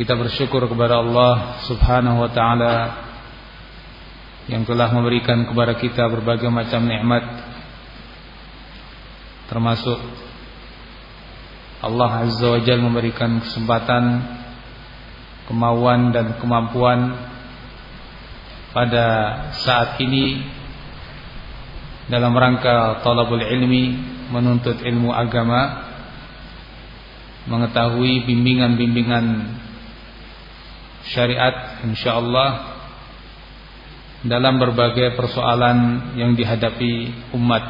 Kita bersyukur kepada Allah Subhanahu wa taala yang telah memberikan kepada kita berbagai macam nikmat termasuk Allah Azza wa Jalla memberikan kesempatan kemauan dan kemampuan pada saat ini dalam rangka talabul ilmi menuntut ilmu agama mengetahui bimbingan-bimbingan syariat insyaallah dalam berbagai persoalan yang dihadapi umat.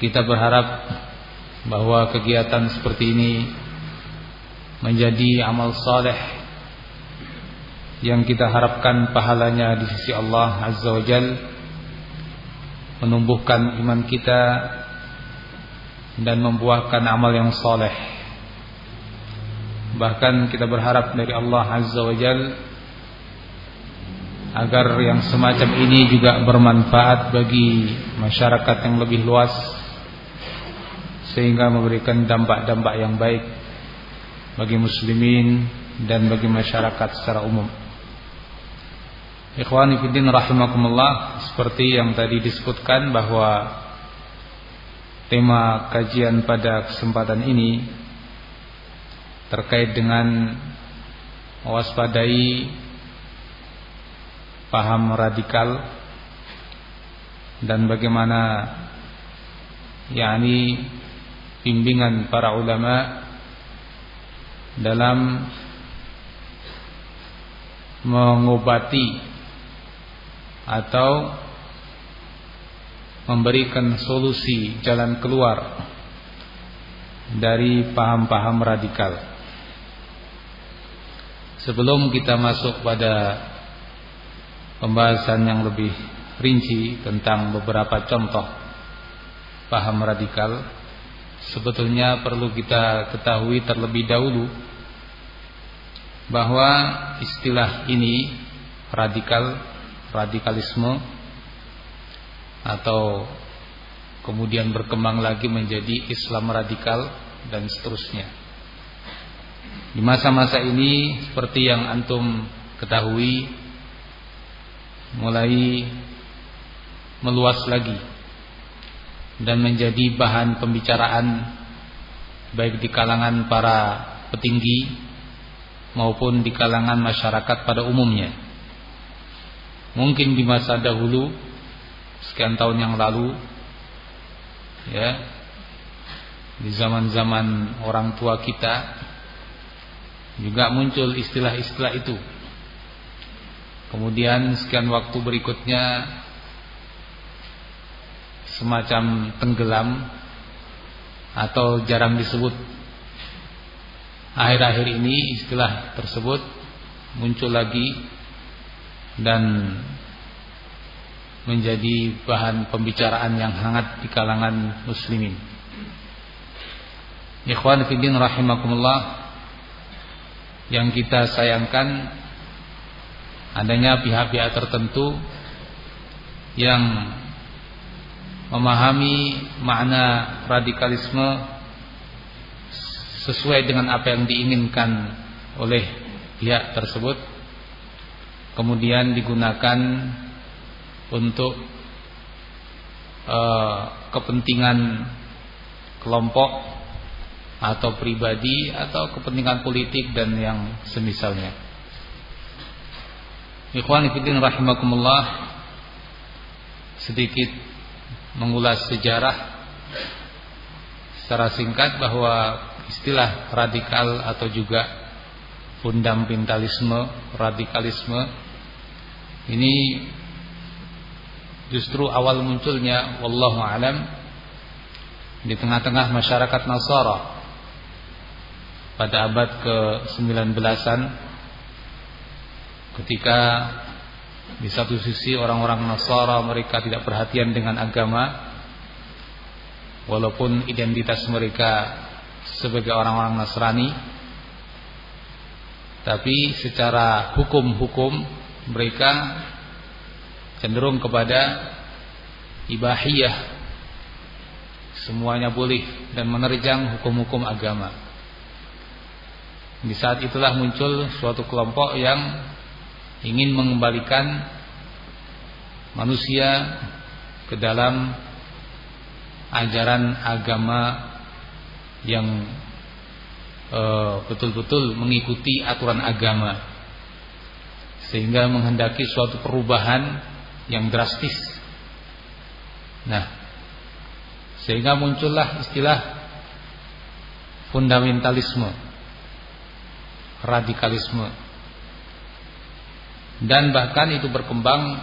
Kita berharap bahwa kegiatan seperti ini menjadi amal saleh yang kita harapkan pahalanya di sisi Allah Azza wa Jal menumbuhkan iman kita dan membuahkan amal yang saleh Bahkan kita berharap dari Allah Azza wa Jal Agar yang semacam ini juga bermanfaat bagi masyarakat yang lebih luas Sehingga memberikan dampak-dampak yang baik Bagi muslimin dan bagi masyarakat secara umum. Ikhwani Fiddin Rahimakumullah Seperti yang tadi disebutkan bahwa Tema kajian pada kesempatan ini terkait dengan mewaspadai paham radikal dan bagaimana yakni bimbingan para ulama dalam mengobati atau memberikan solusi jalan keluar dari paham-paham radikal. Sebelum kita masuk pada pembahasan yang lebih rinci tentang beberapa contoh paham radikal, sebetulnya perlu kita ketahui terlebih dahulu bahwa istilah ini radikal, radikalisme atau kemudian berkembang lagi menjadi Islam radikal dan seterusnya. Di masa-masa ini seperti yang antum ketahui mulai meluas lagi dan menjadi bahan pembicaraan baik di kalangan para petinggi maupun di kalangan masyarakat pada umumnya. Mungkin di masa dahulu sekian tahun yang lalu ya di zaman-zaman orang tua kita juga muncul istilah-istilah itu. Kemudian sekian waktu berikutnya semacam tenggelam atau jarang disebut. Akhir-akhir ini istilah tersebut muncul lagi dan menjadi bahan pembicaraan yang hangat di kalangan muslimin. Ikhwan fillah rahimakumullah yang kita sayangkan adanya pihak-pihak tertentu yang memahami makna radikalisme sesuai dengan apa yang diinginkan oleh pihak tersebut kemudian digunakan untuk uh, kepentingan kelompok atau pribadi atau kepentingan politik dan yang semisalnya. Ikhwan fillah rahimakumullah sedikit mengulas sejarah secara singkat bahwa istilah radikal atau juga fundamentalisme, radikalisme ini justru awal munculnya wallahu alam di tengah-tengah masyarakat Nasara pada abad ke-19an ketika di satu sisi orang-orang Nasara mereka tidak perhatian dengan agama walaupun identitas mereka sebagai orang-orang Nasrani tapi secara hukum-hukum mereka cenderung kepada ibahiyah. Semuanya boleh dan menerjang hukum-hukum agama di saat itulah muncul suatu kelompok yang ingin mengembalikan manusia ke dalam ajaran agama yang eh, betul-betul mengikuti aturan agama sehingga menghendaki suatu perubahan yang drastis. Nah, sehingga muncullah istilah fundamentalisme, radikalisme dan bahkan itu berkembang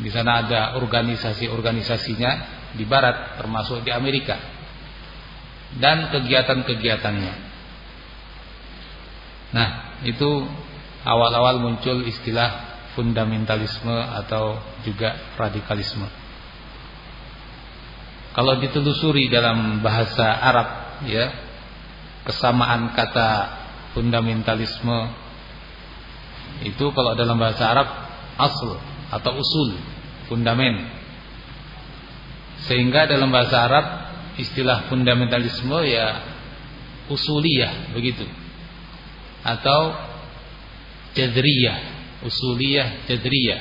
di sana ada organisasi-organisasinya di barat termasuk di Amerika dan kegiatan-kegiatannya. Nah, itu awal-awal muncul istilah fundamentalisme atau juga radikalisme. Kalau ditelusuri dalam bahasa Arab ya, kesamaan kata fundamentalisme itu kalau dalam bahasa Arab asl atau usul, fundamen. Sehingga dalam bahasa Arab istilah fundamentalisme ya usuliyah begitu. Atau jadriyah, usuliyah jadriyah.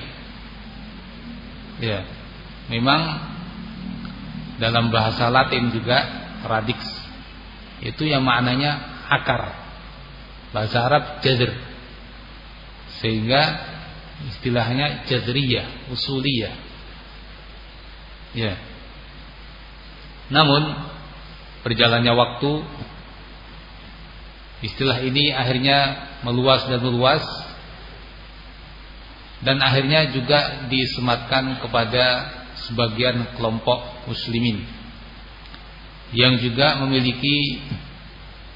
Ya. Memang dalam bahasa Latin juga radix itu yang maknanya akar. Bahasa Arab jadr sehingga istilahnya jazriyah, usuliyah. Ya. Namun berjalannya waktu istilah ini akhirnya meluas dan meluas dan akhirnya juga disematkan kepada sebagian kelompok muslimin yang juga memiliki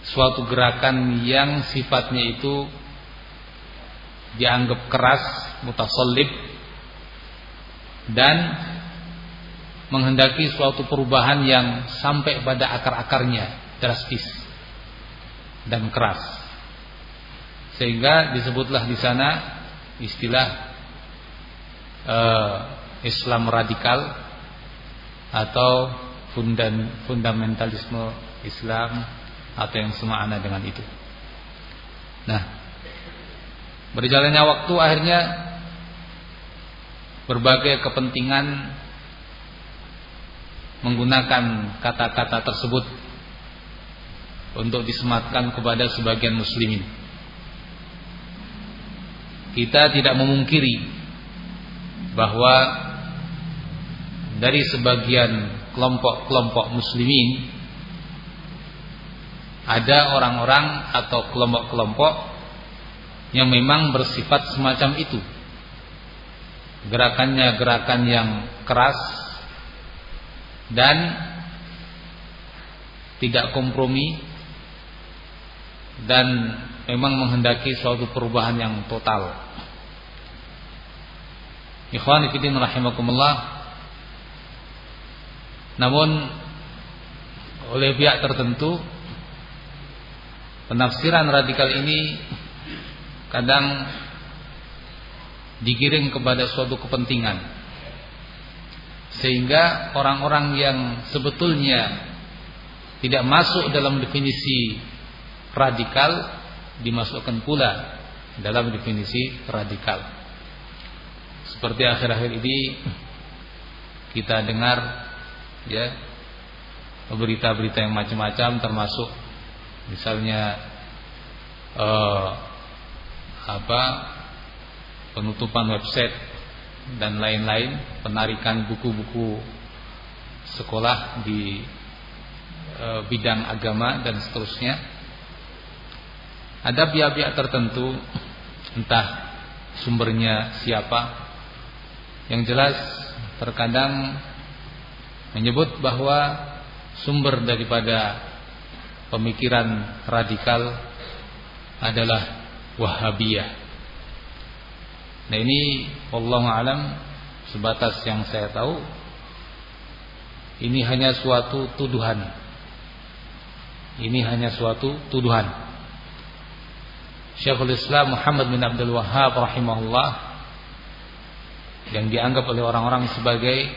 suatu gerakan yang sifatnya itu dianggap keras, mutasallib dan menghendaki suatu perubahan yang sampai pada akar-akarnya drastis dan keras. Sehingga disebutlah di sana istilah uh, Islam radikal atau fundamentalisme Islam atau yang semakna dengan itu. Nah, Berjalannya waktu akhirnya berbagai kepentingan menggunakan kata-kata tersebut untuk disematkan kepada sebagian muslimin. Kita tidak memungkiri bahwa dari sebagian kelompok-kelompok muslimin ada orang-orang atau kelompok-kelompok yang memang bersifat semacam itu. Gerakannya gerakan yang keras dan tidak kompromi dan memang menghendaki suatu perubahan yang total. Ikhwan fillah rahimakumullah. Namun oleh pihak tertentu penafsiran radikal ini kadang digiring kepada suatu kepentingan sehingga orang-orang yang sebetulnya tidak masuk dalam definisi radikal dimasukkan pula dalam definisi radikal. Seperti akhir-akhir ini kita dengar ya berita-berita yang macam-macam termasuk misalnya eh, apa penutupan website dan lain-lain, penarikan buku-buku sekolah di eh, bidang agama dan seterusnya. Ada pihak-pihak tertentu entah sumbernya siapa yang jelas terkadang menyebut bahwa sumber daripada pemikiran radikal adalah Wahabiyah. Nah ini Allah alam sebatas yang saya tahu ini hanya suatu tuduhan. Ini hanya suatu tuduhan. Syekhul Islam Muhammad bin Abdul Wahhab rahimahullah yang dianggap oleh orang-orang sebagai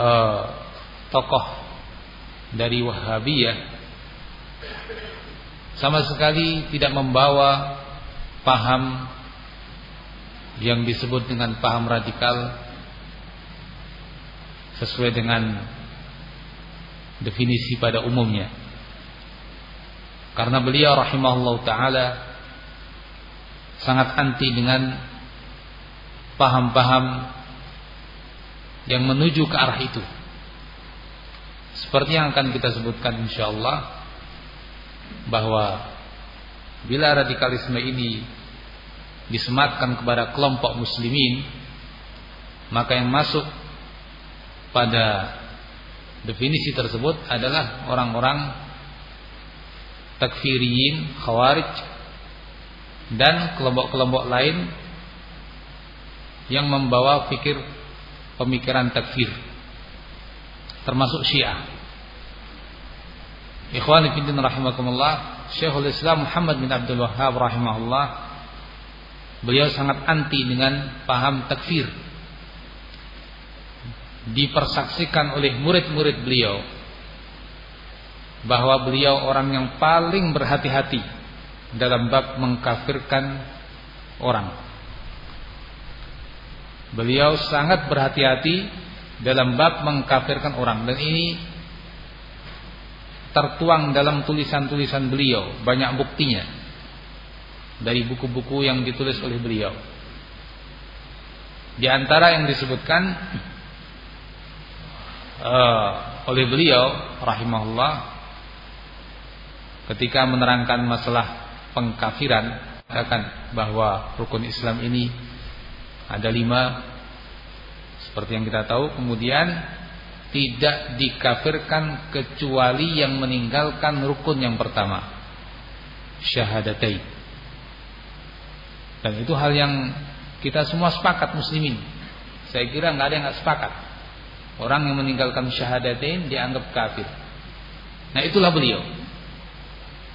uh, tokoh dari Wahhabiyah sama sekali tidak membawa paham yang disebut dengan paham radikal sesuai dengan definisi pada umumnya karena beliau rahimahullah taala sangat anti dengan paham-paham yang menuju ke arah itu. Seperti yang akan kita sebutkan insyaallah bahwa bila radikalisme ini disematkan kepada kelompok muslimin maka yang masuk pada definisi tersebut adalah orang-orang takfiriyin, khawarij dan kelompok-kelompok lain yang membawa pikir pemikiran takfir termasuk Syiah. Ikhwan fillah rahimakumullah, Syekhul Islam Muhammad bin Abdul Wahhab rahimahullah beliau sangat anti dengan paham takfir. Dipersaksikan oleh murid-murid beliau bahwa beliau orang yang paling berhati-hati dalam bab mengkafirkan orang. Beliau sangat berhati-hati dalam bab mengkafirkan orang dan ini tertuang dalam tulisan-tulisan beliau, banyak buktinya. Dari buku-buku yang ditulis oleh beliau. Di antara yang disebutkan uh, oleh beliau rahimahullah ketika menerangkan masalah pengkafiran katakan bahwa rukun Islam ini ada lima seperti yang kita tahu. Kemudian tidak dikafirkan kecuali yang meninggalkan rukun yang pertama. Syahadatai dan itu hal yang kita semua sepakat muslimin. Saya kira nggak ada yang nggak sepakat. Orang yang meninggalkan syahadatain dianggap kafir. Nah itulah beliau.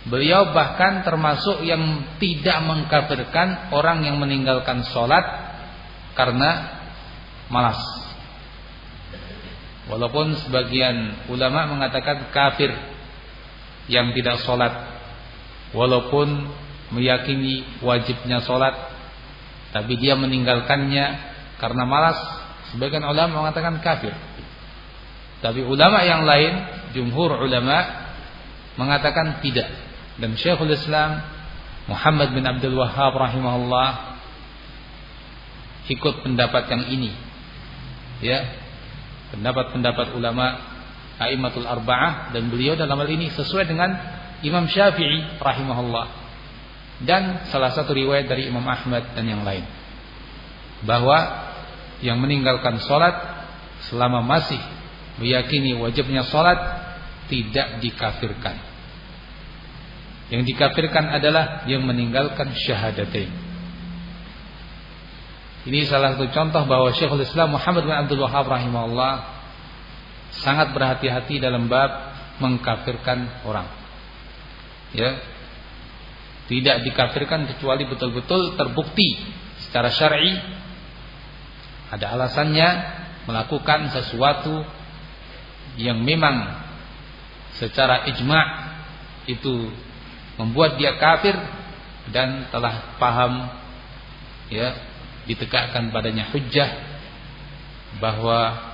Beliau bahkan termasuk yang tidak mengkafirkan orang yang meninggalkan sholat karena malas. Walaupun sebagian ulama mengatakan kafir yang tidak sholat, walaupun meyakini wajibnya sholat, tapi dia meninggalkannya karena malas. Sebagian ulama mengatakan kafir. Tapi ulama yang lain, jumhur ulama mengatakan tidak dan Syekhul Islam Muhammad bin Abdul Wahhab rahimahullah ikut pendapat yang ini. Ya. Pendapat-pendapat ulama Aimatul Arba'ah dan beliau dalam hal ini sesuai dengan Imam Syafi'i rahimahullah dan salah satu riwayat dari Imam Ahmad dan yang lain bahwa yang meninggalkan sholat selama masih meyakini wajibnya sholat tidak dikafirkan yang dikafirkan adalah yang meninggalkan syahadatain. Ini salah satu contoh bahwa Syekhul Islam Muhammad bin Abdul Wahab rahimahullah sangat berhati-hati dalam bab mengkafirkan orang. Ya, tidak dikafirkan kecuali betul-betul terbukti secara syar'i ada alasannya melakukan sesuatu yang memang secara ijma' itu membuat dia kafir dan telah paham ya ditegakkan padanya hujjah bahwa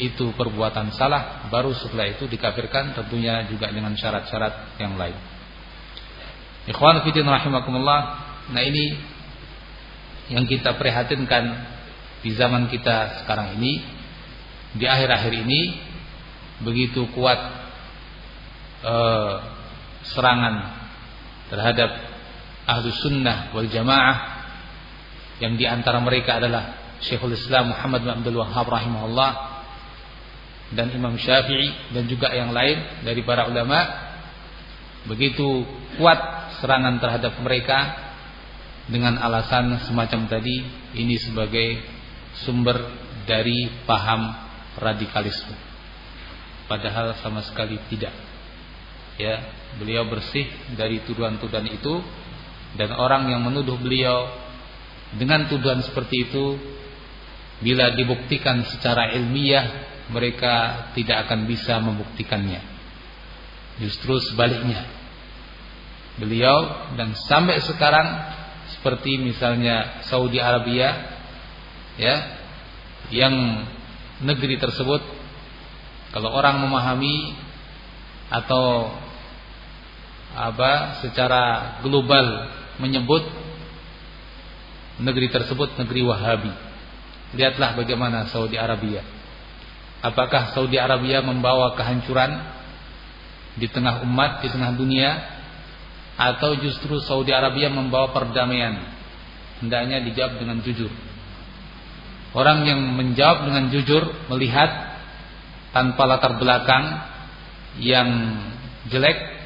itu perbuatan salah baru setelah itu dikafirkan tentunya juga dengan syarat-syarat yang lain. Ikhwan fillah rahimakumullah. Nah ini yang kita prihatinkan di zaman kita sekarang ini di akhir-akhir ini begitu kuat eh, serangan terhadap ahlu sunnah wal jamaah yang di antara mereka adalah Syekhul Islam Muhammad bin Abdul Wahhab rahimahullah dan Imam Syafi'i dan juga yang lain dari para ulama. Begitu kuat serangan terhadap mereka dengan alasan semacam tadi ini sebagai sumber dari paham radikalisme. Padahal sama sekali tidak. Ya beliau bersih dari tuduhan-tuduhan itu dan orang yang menuduh beliau dengan tuduhan seperti itu bila dibuktikan secara ilmiah mereka tidak akan bisa membuktikannya. Justru sebaliknya. Beliau dan sampai sekarang seperti misalnya Saudi Arabia ya yang negeri tersebut kalau orang memahami atau apa secara global menyebut negeri tersebut negeri Wahabi. Lihatlah bagaimana Saudi Arabia Apakah Saudi Arabia membawa kehancuran di tengah umat, di tengah dunia atau justru Saudi Arabia membawa perdamaian? Hendaknya dijawab dengan jujur. Orang yang menjawab dengan jujur melihat tanpa latar belakang yang jelek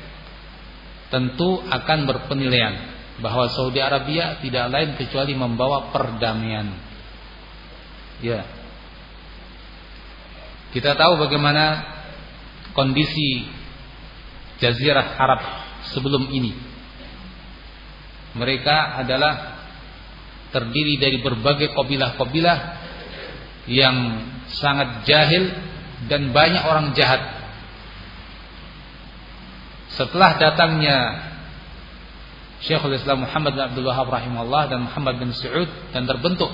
tentu akan berpenilaian bahwa Saudi Arabia tidak lain kecuali membawa perdamaian. Ya, kita tahu bagaimana kondisi Jazirah Arab sebelum ini. Mereka adalah terdiri dari berbagai kabilah-kabilah yang sangat jahil dan banyak orang jahat. Setelah datangnya Syekhul Islam Muhammad bin Abdul Wahab rahimahullah dan Muhammad bin Saud dan terbentuk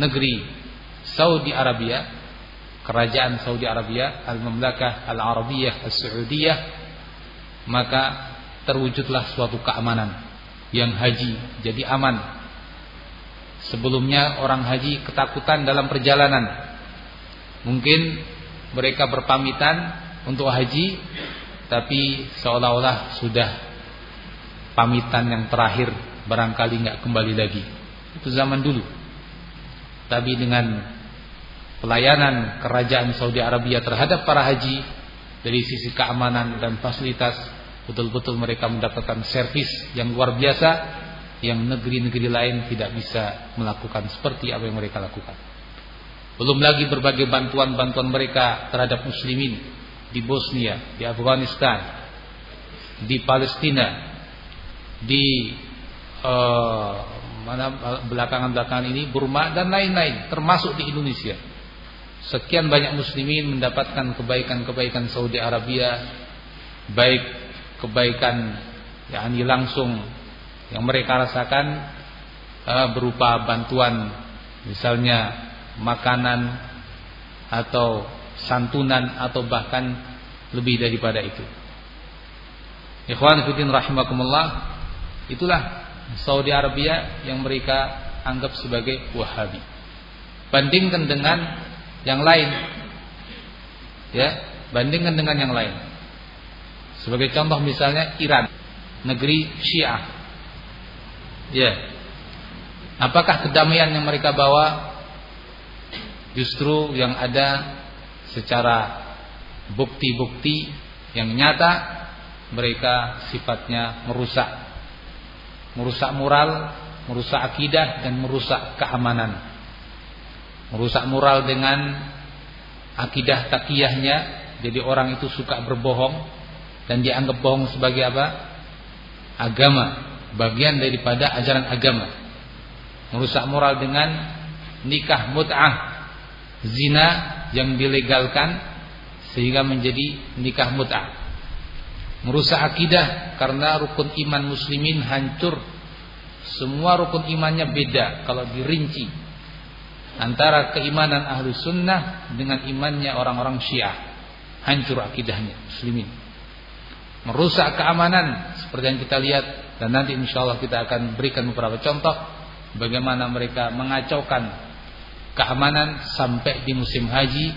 negeri Saudi Arabia kerajaan Saudi Arabia, Al-Mamlakah Al-Arabiyah Al-Saudiyah, maka terwujudlah suatu keamanan yang haji jadi aman. Sebelumnya orang haji ketakutan dalam perjalanan. Mungkin mereka berpamitan untuk haji tapi seolah-olah sudah pamitan yang terakhir barangkali nggak kembali lagi. Itu zaman dulu. Tapi dengan pelayanan kerajaan Saudi Arabia terhadap para haji dari sisi keamanan dan fasilitas betul-betul mereka mendapatkan servis yang luar biasa yang negeri-negeri lain tidak bisa melakukan seperti apa yang mereka lakukan. Belum lagi berbagai bantuan-bantuan mereka terhadap muslimin di Bosnia, di Afghanistan, di Palestina, di mana belakangan-belakangan ini Burma dan lain-lain, termasuk di Indonesia sekian banyak muslimin mendapatkan kebaikan-kebaikan Saudi Arabia baik kebaikan yakni langsung yang mereka rasakan uh, berupa bantuan misalnya makanan atau santunan atau bahkan lebih daripada itu. Ikhwan fillah rahimakumullah itulah Saudi Arabia yang mereka anggap sebagai Wahabi. Bandingkan dengan yang lain. Ya, bandingkan dengan yang lain. Sebagai contoh misalnya Iran, negeri Syiah. Ya. Apakah kedamaian yang mereka bawa justru yang ada secara bukti-bukti yang nyata mereka sifatnya merusak merusak moral, merusak akidah dan merusak keamanan merusak moral dengan akidah takiyahnya jadi orang itu suka berbohong dan dianggap bohong sebagai apa agama, bagian daripada ajaran agama. Merusak moral dengan nikah mut'ah, zina yang dilegalkan sehingga menjadi nikah mut'ah. Merusak akidah karena rukun iman muslimin hancur. Semua rukun imannya beda kalau dirinci antara keimanan ahlu sunnah dengan imannya orang-orang syiah. Hancur akidahnya muslimin merusak keamanan seperti yang kita lihat dan nanti insya Allah kita akan berikan beberapa contoh bagaimana mereka mengacaukan keamanan sampai di musim haji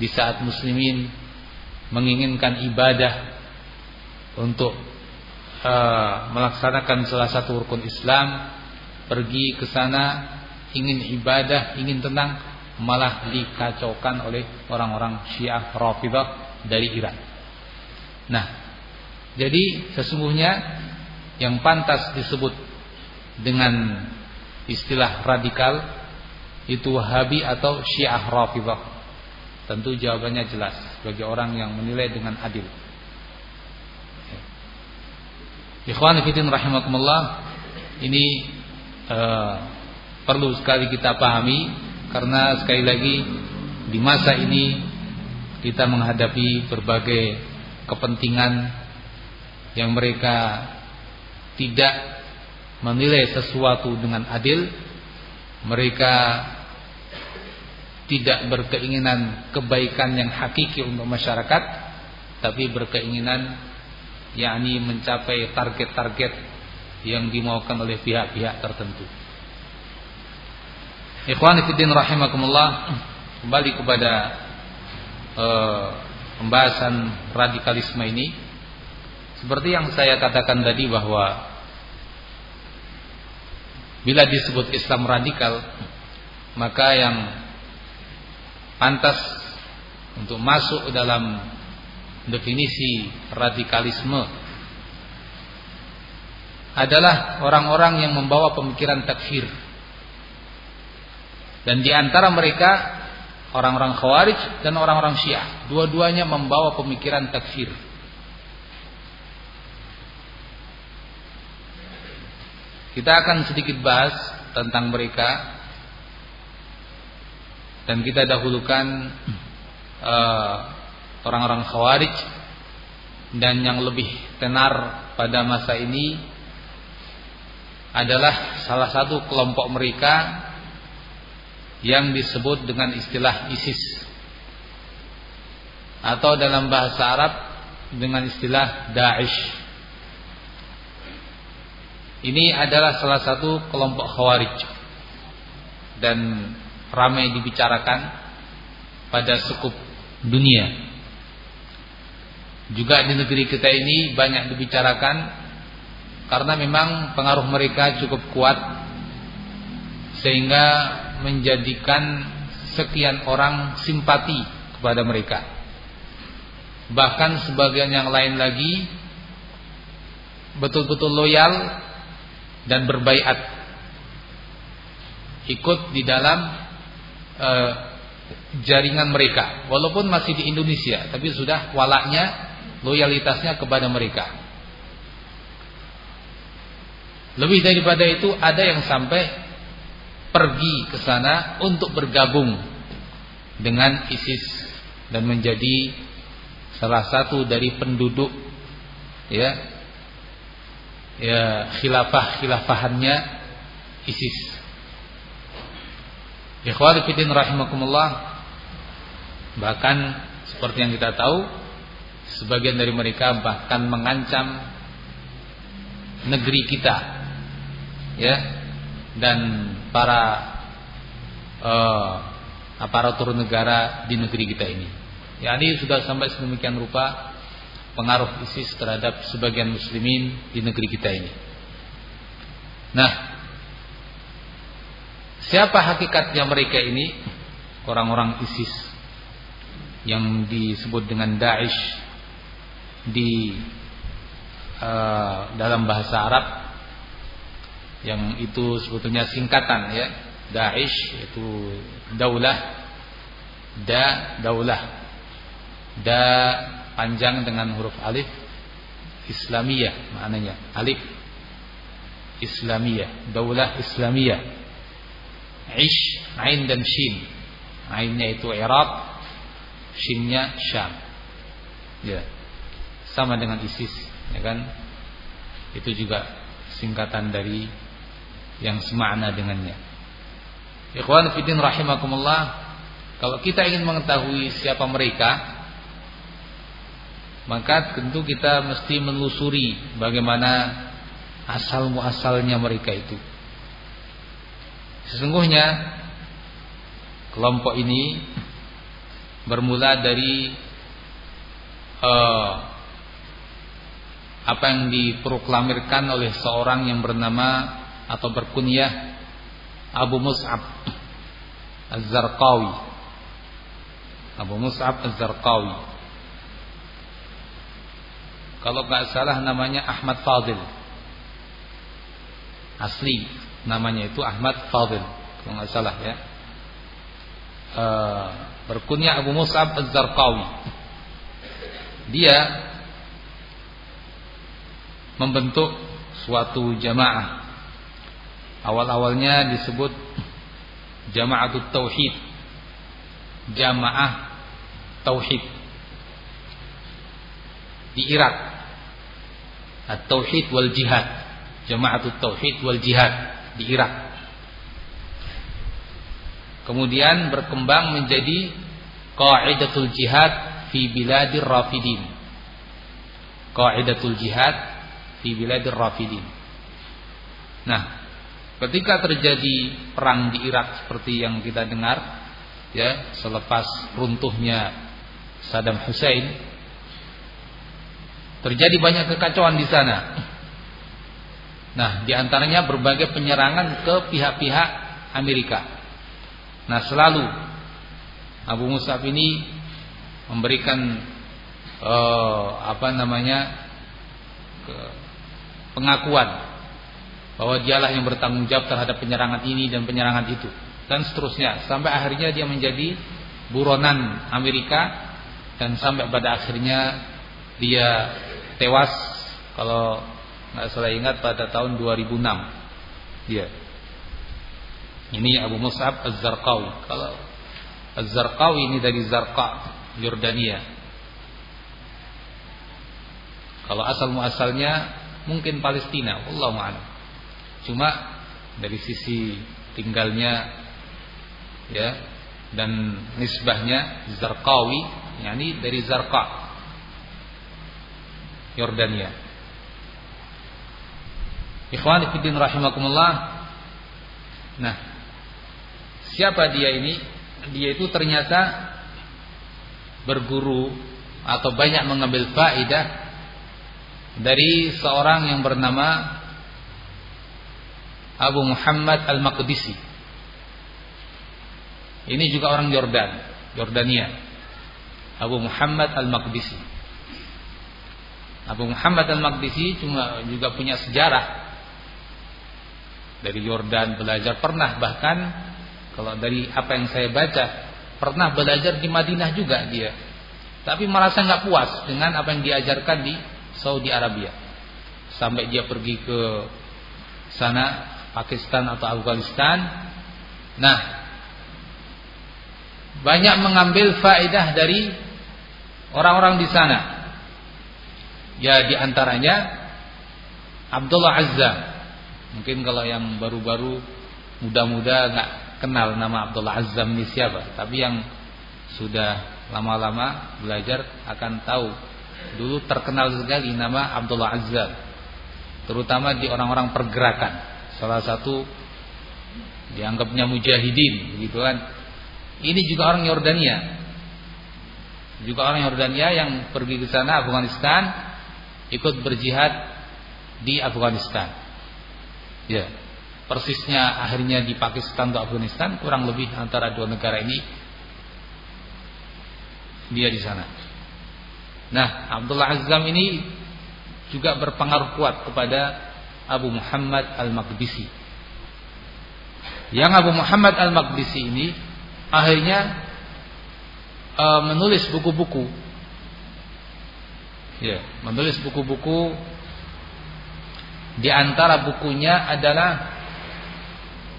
di saat muslimin menginginkan ibadah untuk uh, melaksanakan salah satu rukun Islam pergi ke sana ingin ibadah ingin tenang malah dikacaukan oleh orang-orang Syiah Rafidah dari Iran. Nah, jadi sesungguhnya yang pantas disebut dengan istilah radikal itu Wahabi atau Syiah Rafidhah. Tentu jawabannya jelas bagi orang yang menilai dengan adil. Ikhwan fillah rahimakumullah, ini uh, perlu sekali kita pahami karena sekali lagi di masa ini kita menghadapi berbagai kepentingan yang mereka tidak menilai sesuatu dengan adil mereka tidak berkeinginan kebaikan yang hakiki untuk masyarakat tapi berkeinginan yakni mencapai target-target yang dimaukan oleh pihak-pihak tertentu. Ikhwan fillah rahimakumullah kembali kepada uh, pembahasan radikalisme ini seperti yang saya katakan tadi bahwa bila disebut Islam radikal maka yang pantas untuk masuk dalam definisi radikalisme adalah orang-orang yang membawa pemikiran takfir. Dan di antara mereka orang-orang Khawarij dan orang-orang Syiah, dua-duanya membawa pemikiran takfir. Kita akan sedikit bahas tentang mereka dan kita dahulukan uh, orang-orang khawarij dan yang lebih tenar pada masa ini adalah salah satu kelompok mereka yang disebut dengan istilah ISIS atau dalam bahasa Arab dengan istilah Daesh. Ini adalah salah satu kelompok khawarij dan ramai dibicarakan pada sekup dunia. Juga di negeri kita ini banyak dibicarakan karena memang pengaruh mereka cukup kuat sehingga menjadikan sekian orang simpati kepada mereka. Bahkan sebagian yang lain lagi betul-betul loyal dan berbaiat ikut di dalam uh, jaringan mereka walaupun masih di Indonesia tapi sudah walaknya loyalitasnya kepada mereka lebih daripada itu ada yang sampai pergi ke sana untuk bergabung dengan ISIS dan menjadi salah satu dari penduduk ya ya khilafah khilafahannya ISIS. Ikhwani fillah rahimakumullah bahkan seperti yang kita tahu sebagian dari mereka bahkan mengancam negeri kita ya dan para uh, aparatur negara di negeri kita ini. Ya ini sudah sampai sedemikian rupa pengaruh ISIS terhadap sebagian muslimin di negeri kita ini. Nah, siapa hakikatnya mereka ini? Orang-orang ISIS yang disebut dengan Daesh di uh, dalam bahasa Arab yang itu sebetulnya singkatan ya. Daesh itu daulah. Da daulah. Da panjang dengan huruf alif. Islamiyah maknanya. Alif. Islamiyah. Daulah Islamiyah. Ish Ain dan Shin. Ainnya itu Iraq Shinnya Syam. Ya sama dengan ISIS ya kan itu juga singkatan dari yang semakna dengannya Ikhwan Fidin Rahimakumullah kalau kita ingin mengetahui siapa mereka maka tentu kita mesti menelusuri bagaimana asal muasalnya mereka itu. Sesungguhnya kelompok ini bermula dari uh, apa yang diproklamirkan oleh seorang yang bernama atau berkunyah Abu Mus'ab Az-Zarqawi. Abu Mus'ab Az-Zarqawi. Kalau nggak salah namanya Ahmad Fadil. Asli namanya itu Ahmad Fadil. Kalau nggak salah ya. E, berkunyah Abu Mus'ab Az-Zarqawi. Dia membentuk suatu jamaah. Awal-awalnya disebut Jama'atut Tauhid. Jamaah Tauhid. Di Irak. At-Tauhid wal Jihad. Jama'atut Tauhid wal Jihad di Irak. Kemudian berkembang menjadi Qa'idatul Jihad fi biladir Rafidin. Qa'idatul Jihad fi biladir Rafidin Nah ketika terjadi perang di Irak seperti yang kita dengar ya selepas runtuhnya Saddam Hussein Terjadi banyak kekacauan di sana. Nah, di antaranya berbagai penyerangan ke pihak-pihak Amerika. Nah, selalu Abu Musab ini memberikan uh, apa namanya pengakuan bahwa dialah yang bertanggung jawab terhadap penyerangan ini dan penyerangan itu dan seterusnya sampai akhirnya dia menjadi buronan Amerika dan sampai pada akhirnya dia tewas kalau nggak salah ingat pada tahun 2006. Ya. Ini Abu Mus'ab Az-Zarqawi. Kalau Az-Zarqawi ini dari Zarqa, Yordania. Kalau asal muasalnya mungkin Palestina, Allah a'lam. Cuma dari sisi tinggalnya ya dan nisbahnya Zarqawi, yakni dari Zarqa Yordania. Ikhwan fillah rahimakumullah. Nah, siapa dia ini? Dia itu ternyata berguru atau banyak mengambil faedah dari seorang yang bernama Abu Muhammad Al-Maqdisi. Ini juga orang Yordan, Yordania. Abu Muhammad Al-Maqdisi. Abu Muhammad al-Maqdisi cuma juga punya sejarah dari Yordan belajar pernah bahkan kalau dari apa yang saya baca pernah belajar di Madinah juga dia tapi merasa nggak puas dengan apa yang diajarkan di Saudi Arabia sampai dia pergi ke sana Pakistan atau Afghanistan nah banyak mengambil faedah dari orang-orang di sana Ya di antaranya Abdullah Azza. Mungkin kalau yang baru-baru muda-muda nggak kenal nama Abdullah Azza ini siapa, tapi yang sudah lama-lama belajar akan tahu. Dulu terkenal sekali nama Abdullah Azza. Terutama di orang-orang pergerakan. Salah satu dianggapnya mujahidin begitu kan. Ini juga orang Yordania. Juga orang Yordania yang pergi ke sana Afghanistan ikut berjihad di Afghanistan. Ya. Persisnya akhirnya di Pakistan atau Afghanistan kurang lebih antara dua negara ini dia di sana. Nah, Abdullah Azam ini juga berpengaruh kuat kepada Abu Muhammad Al-Maqdisi. Yang Abu Muhammad Al-Maqdisi ini akhirnya uh, menulis buku-buku Ya, menulis buku-buku di antara bukunya adalah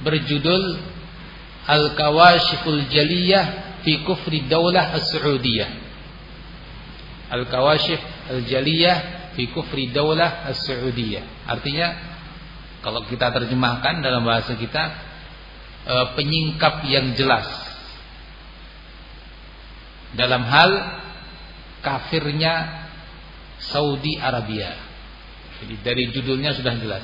berjudul Al-Kawashiful Jaliyah fi Kufri Daulah As-Saudiyah. Al-Kawashif Al-Jaliyah fi Kufri Daulah As-Saudiyah. Artinya kalau kita terjemahkan dalam bahasa kita e, penyingkap yang jelas dalam hal kafirnya Saudi Arabia. Jadi dari judulnya sudah jelas.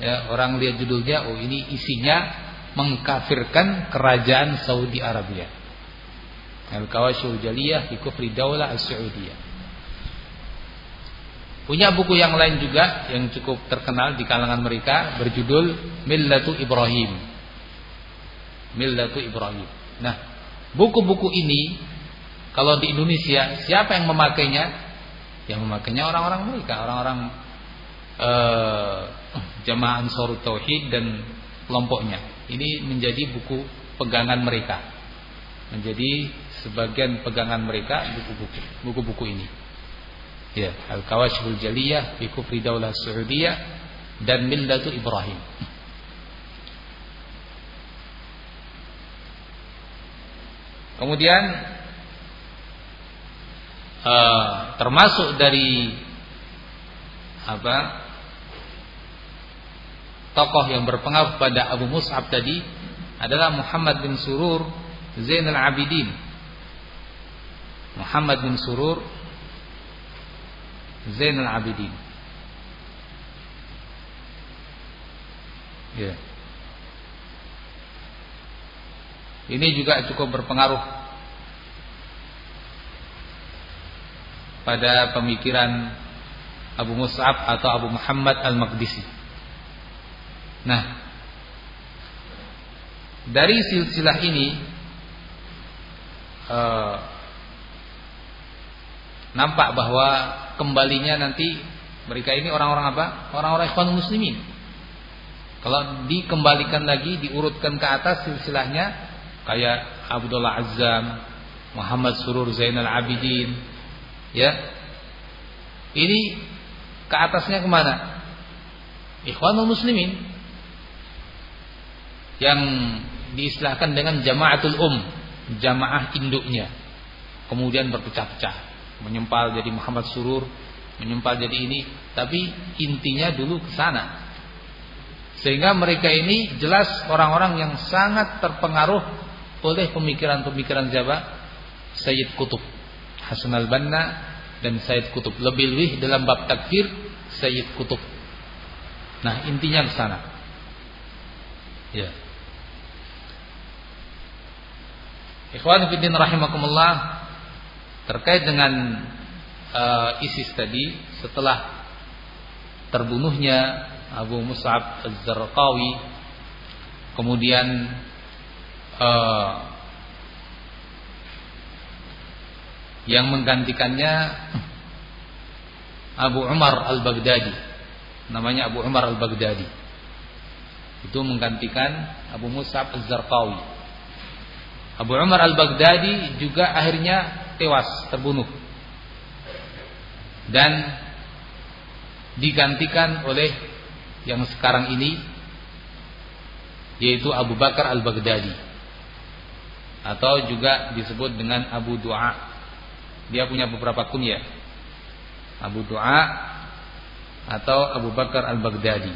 Ya, orang lihat judulnya, oh ini isinya mengkafirkan kerajaan Saudi Arabia. Al-Kawashul Jaliyah fi Kufri Daulah As-Saudiyah. Punya buku yang lain juga yang cukup terkenal di kalangan mereka berjudul Millatu Ibrahim. Millatu Ibrahim. Nah, buku-buku ini kalau di Indonesia siapa yang memakainya? Yang memakainya orang-orang mereka, orang-orang uh, jamaah Ansarut Tauhid dan kelompoknya. Ini menjadi buku pegangan mereka. Menjadi sebagian pegangan mereka buku-buku buku-buku ini. Ya, Al-Kawashiful Jaliyah fi Kufri Saudiyah dan Millatu Ibrahim. Kemudian uh, termasuk dari apa tokoh yang berpengaruh pada Abu Mus'ab tadi adalah Muhammad bin Surur Zainal Abidin Muhammad bin Surur Zainal Abidin ya. Ini juga cukup berpengaruh pada pemikiran Abu Mus'ab atau Abu Muhammad Al-Maqdisi. Nah, dari silsilah ini eh, nampak bahwa kembalinya nanti mereka ini orang-orang apa? Orang-orang ikhwan muslimin. Kalau dikembalikan lagi, diurutkan ke atas silsilahnya kayak Abdullah Azzam, Muhammad Surur Zainal Abidin, Ya. Ini ke atasnya ke mana? Ikhwanul muslimin yang diistilahkan dengan jamaatul um, jamaah induknya. Kemudian berpecah-pecah, menyempal jadi Muhammad Surur, menyempal jadi ini, tapi intinya dulu ke sana. Sehingga mereka ini jelas orang-orang yang sangat terpengaruh oleh pemikiran-pemikiran siapa? Sayyid Kutub Hasan al-Banna dan Said Kutub. Lebih-lebih dalam bab takfir Sayyid Kutub. Nah, intinya ke sana. Ya. Ikhwan fillah rahimakumullah terkait dengan uh, ISIS tadi setelah terbunuhnya Abu Mus'ab Az-Zarqawi kemudian uh, yang menggantikannya Abu Umar Al-Baghdadi. Namanya Abu Umar Al-Baghdadi. Itu menggantikan Abu Musab Az-Zarqawi Abu Umar Al-Baghdadi juga akhirnya tewas terbunuh dan digantikan oleh yang sekarang ini yaitu Abu Bakar Al-Baghdadi atau juga disebut dengan Abu Du'a dia punya beberapa kunyah. Abu Du'a atau Abu Bakar Al-Baghdadi.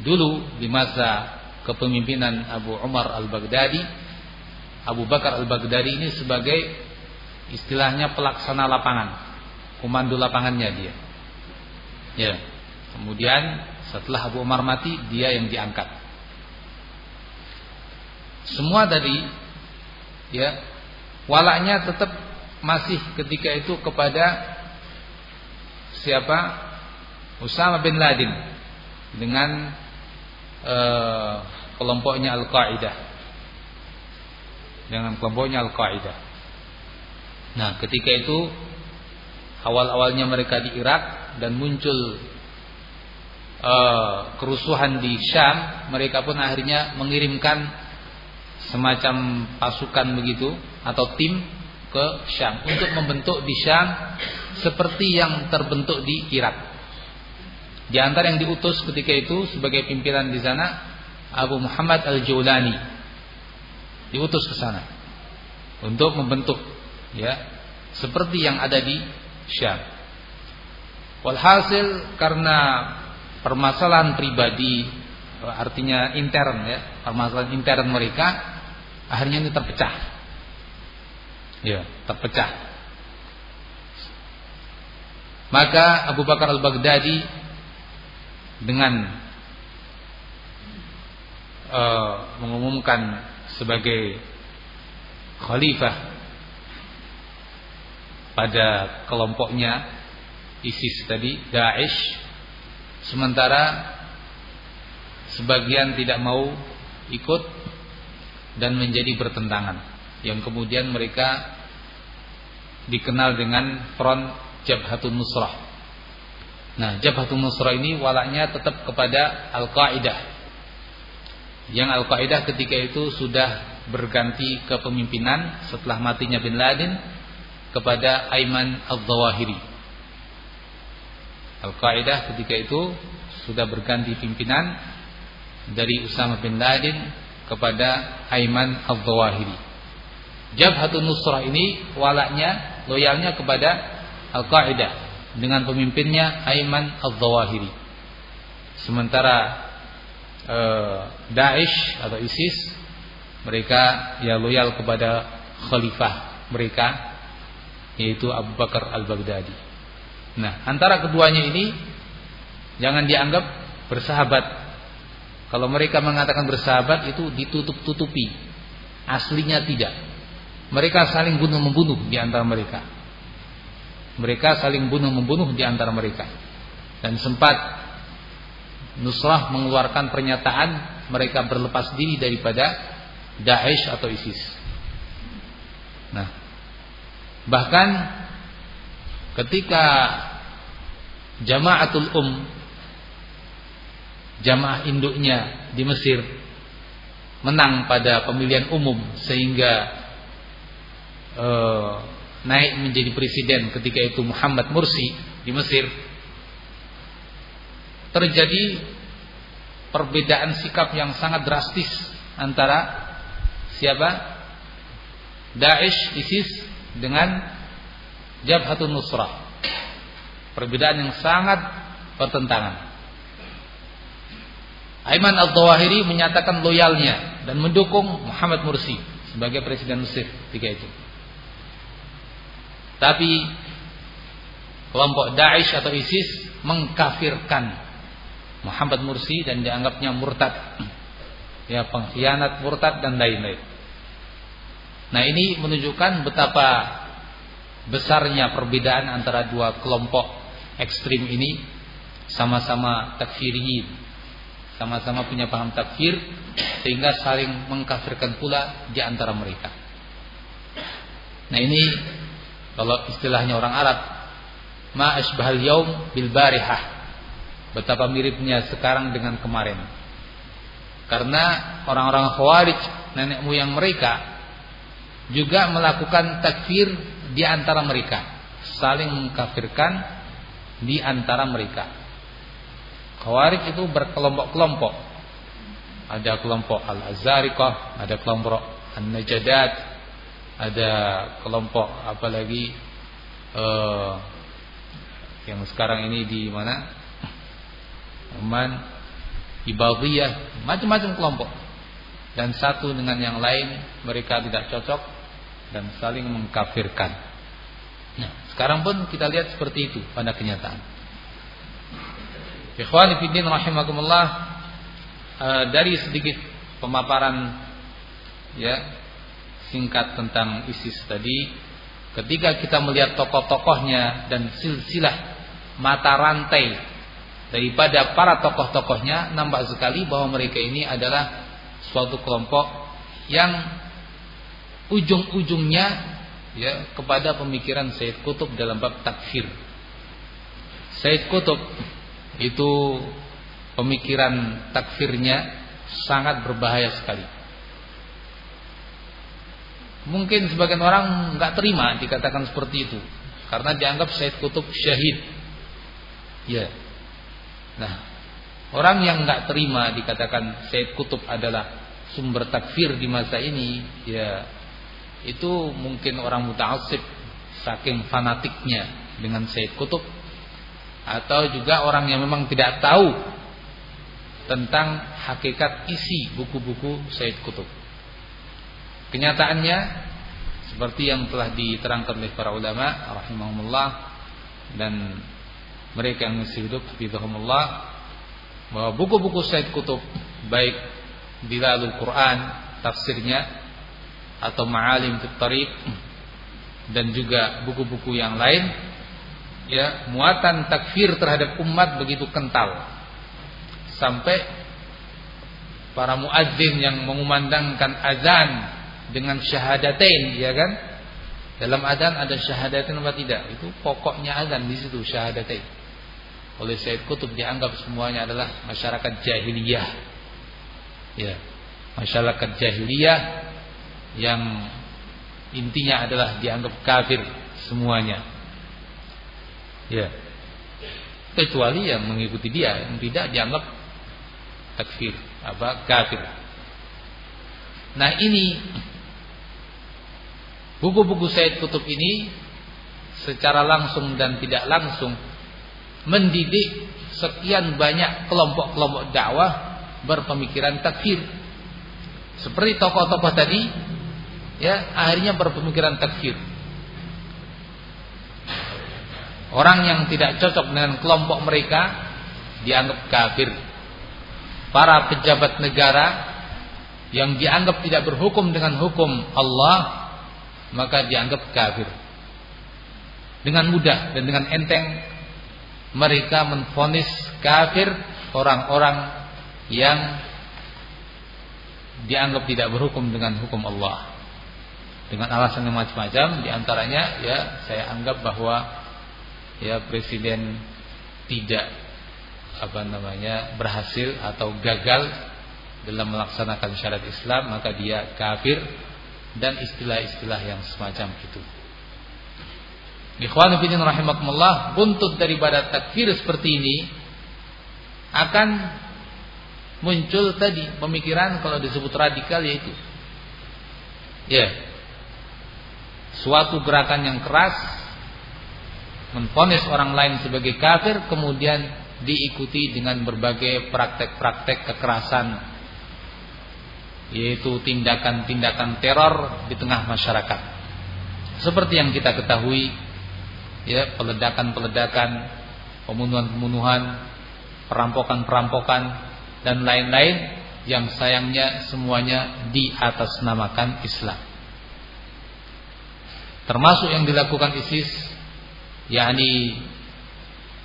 Dulu di masa kepemimpinan Abu Umar Al-Baghdadi, Abu Bakar Al-Baghdadi ini sebagai istilahnya pelaksana lapangan, komando lapangannya dia. Ya. Kemudian setelah Abu Umar mati, dia yang diangkat. Semua tadi ya walaknya tetap masih ketika itu kepada siapa? Usama bin Laden dengan uh, kelompoknya Al-Qaeda. Dengan kelompoknya Al-Qaeda. Nah, ketika itu awal-awalnya mereka di Irak dan muncul uh, kerusuhan di Syam, mereka pun akhirnya mengirimkan semacam pasukan begitu atau tim ke Syam untuk membentuk di Syam seperti yang terbentuk di Irak. Di antara yang diutus ketika itu sebagai pimpinan di sana Abu Muhammad Al-Jaulani diutus ke sana untuk membentuk ya seperti yang ada di Syam. Walhasil karena permasalahan pribadi artinya intern ya, permasalahan intern mereka akhirnya ini terpecah. Ya, terpecah. Maka Abu Bakar Al-Baghdadi dengan uh, mengumumkan sebagai khalifah pada kelompoknya ISIS tadi, Daesh. Sementara sebagian tidak mau ikut dan menjadi bertentangan. Yang kemudian mereka dikenal dengan front Jabhatun Nusrah. Nah, Jabhatun Nusrah ini walaknya tetap kepada Al-Qaeda. Yang Al-Qaeda ketika itu sudah berganti kepemimpinan setelah matinya Bin Laden kepada Aiman Al-Zawahiri. Al-Qaeda ketika itu sudah berganti pimpinan dari Usama bin Laden kepada Aiman Al-Zawahiri. Jabhatun Nusrah ini walaknya, loyalnya kepada Al-Qaeda dengan pemimpinnya Aiman Al-Zawahiri. Sementara eh, Daesh atau ISIS mereka ya loyal kepada khalifah mereka yaitu Abu Bakar Al-Baghdadi. Nah, antara keduanya ini jangan dianggap bersahabat. Kalau mereka mengatakan bersahabat itu ditutup-tutupi. Aslinya tidak. Mereka saling bunuh-membunuh di antara mereka. Mereka saling bunuh-membunuh di antara mereka. Dan sempat Nusrah mengeluarkan pernyataan mereka berlepas diri daripada Daesh atau ISIS. Nah, Bahkan ketika Jamaatul Um jamaah induknya di Mesir menang pada pemilihan umum sehingga uh, naik menjadi presiden ketika itu Muhammad Mursi di Mesir terjadi perbedaan sikap yang sangat drastis antara siapa? Daesh ISIS dengan Jabhatun Nusrah. Perbedaan yang sangat bertentangan. Aiman Al-Zawahiri menyatakan loyalnya dan mendukung Muhammad Mursi sebagai presiden Mesir ketika itu. Tapi kelompok Daesh atau ISIS mengkafirkan Muhammad Mursi dan dianggapnya murtad. Ya, pengkhianat murtad dan lain-lain. Nah ini menunjukkan betapa besarnya perbedaan antara dua kelompok ekstrim ini sama-sama takfiriyin sama-sama punya paham takfir sehingga saling mengkafirkan pula di antara mereka. Nah ini kalau istilahnya orang Arab ma asbahal yaum bil barihah. Betapa miripnya sekarang dengan kemarin. Karena orang-orang Khawarij nenek moyang mereka juga melakukan takfir di antara mereka, saling mengkafirkan di antara mereka. Khawarij itu berkelompok-kelompok. Ada kelompok Al-Azariqah, ada kelompok An-Najadat, ada kelompok apalagi uh, yang sekarang ini di mana? Oman, Ibadiyah, macam-macam kelompok. Dan satu dengan yang lain mereka tidak cocok dan saling mengkafirkan. Nah, sekarang pun kita lihat seperti itu pada kenyataan. Ikhwani fillah rahimakumullah uh, dari sedikit pemaparan ya singkat tentang ISIS tadi ketika kita melihat tokoh-tokohnya dan silsilah mata rantai daripada para tokoh-tokohnya nampak sekali bahwa mereka ini adalah suatu kelompok yang ujung-ujungnya ya kepada pemikiran Said Kutub dalam bab takfir. Said Kutub itu pemikiran takfirnya sangat berbahaya sekali. Mungkin sebagian orang nggak terima dikatakan seperti itu karena dianggap Said Kutub syahid. Ya. Nah, orang yang nggak terima dikatakan Said Kutub adalah sumber takfir di masa ini, ya itu mungkin orang muta'assib saking fanatiknya dengan Said Kutub atau juga orang yang memang tidak tahu tentang hakikat isi buku-buku Said Kutub. Kenyataannya seperti yang telah diterangkan oleh para ulama rahimahumullah dan mereka yang masih hidup bahwa buku-buku Said Kutub baik Dilalul Quran tafsirnya atau Ma'alim fit dan juga buku-buku yang lain ya muatan takfir terhadap umat begitu kental. Sampai para muadzin yang mengumandangkan azan dengan syahadatain ya kan? Dalam azan ada syahadatain apa tidak? Itu pokoknya azan di situ syahadatain. Oleh Said Kutub dianggap semuanya adalah masyarakat jahiliyah ya. Masyarakat jahiliyah yang intinya adalah dianggap kafir semuanya. Ya. Kecuali yang mengikuti dia yang tidak dianggap takfir apa kafir. Nah ini Buku-buku Said Kutub ini secara langsung dan tidak langsung mendidik sekian banyak kelompok-kelompok dakwah berpemikiran takfir. Seperti tokoh-tokoh tadi, ya akhirnya berpemikiran takfir. Orang yang tidak cocok dengan kelompok mereka dianggap kafir. Para pejabat negara yang dianggap tidak berhukum dengan hukum Allah maka dianggap kafir. Dengan mudah dan dengan enteng mereka menfonis kafir orang-orang yang dianggap tidak berhukum dengan hukum Allah. Dengan alasan yang macam-macam di antaranya ya saya anggap bahwa ya presiden tidak apa namanya berhasil atau gagal dalam melaksanakan syariat Islam maka dia kafir dan istilah-istilah yang semacam itu. Ikhwanu fillah rahimakumullah, buntut daripada takfir seperti ini akan muncul tadi pemikiran kalau disebut radikal yaitu ya suatu gerakan yang keras menfonis orang lain sebagai kafir kemudian diikuti dengan berbagai praktek-praktek kekerasan yaitu tindakan-tindakan teror di tengah masyarakat. Seperti yang kita ketahui, ya peledakan-peledakan, pembunuhan-pembunuhan, perampokan-perampokan dan lain-lain yang sayangnya semuanya di atas namakan Islam. Termasuk yang dilakukan ISIS yakni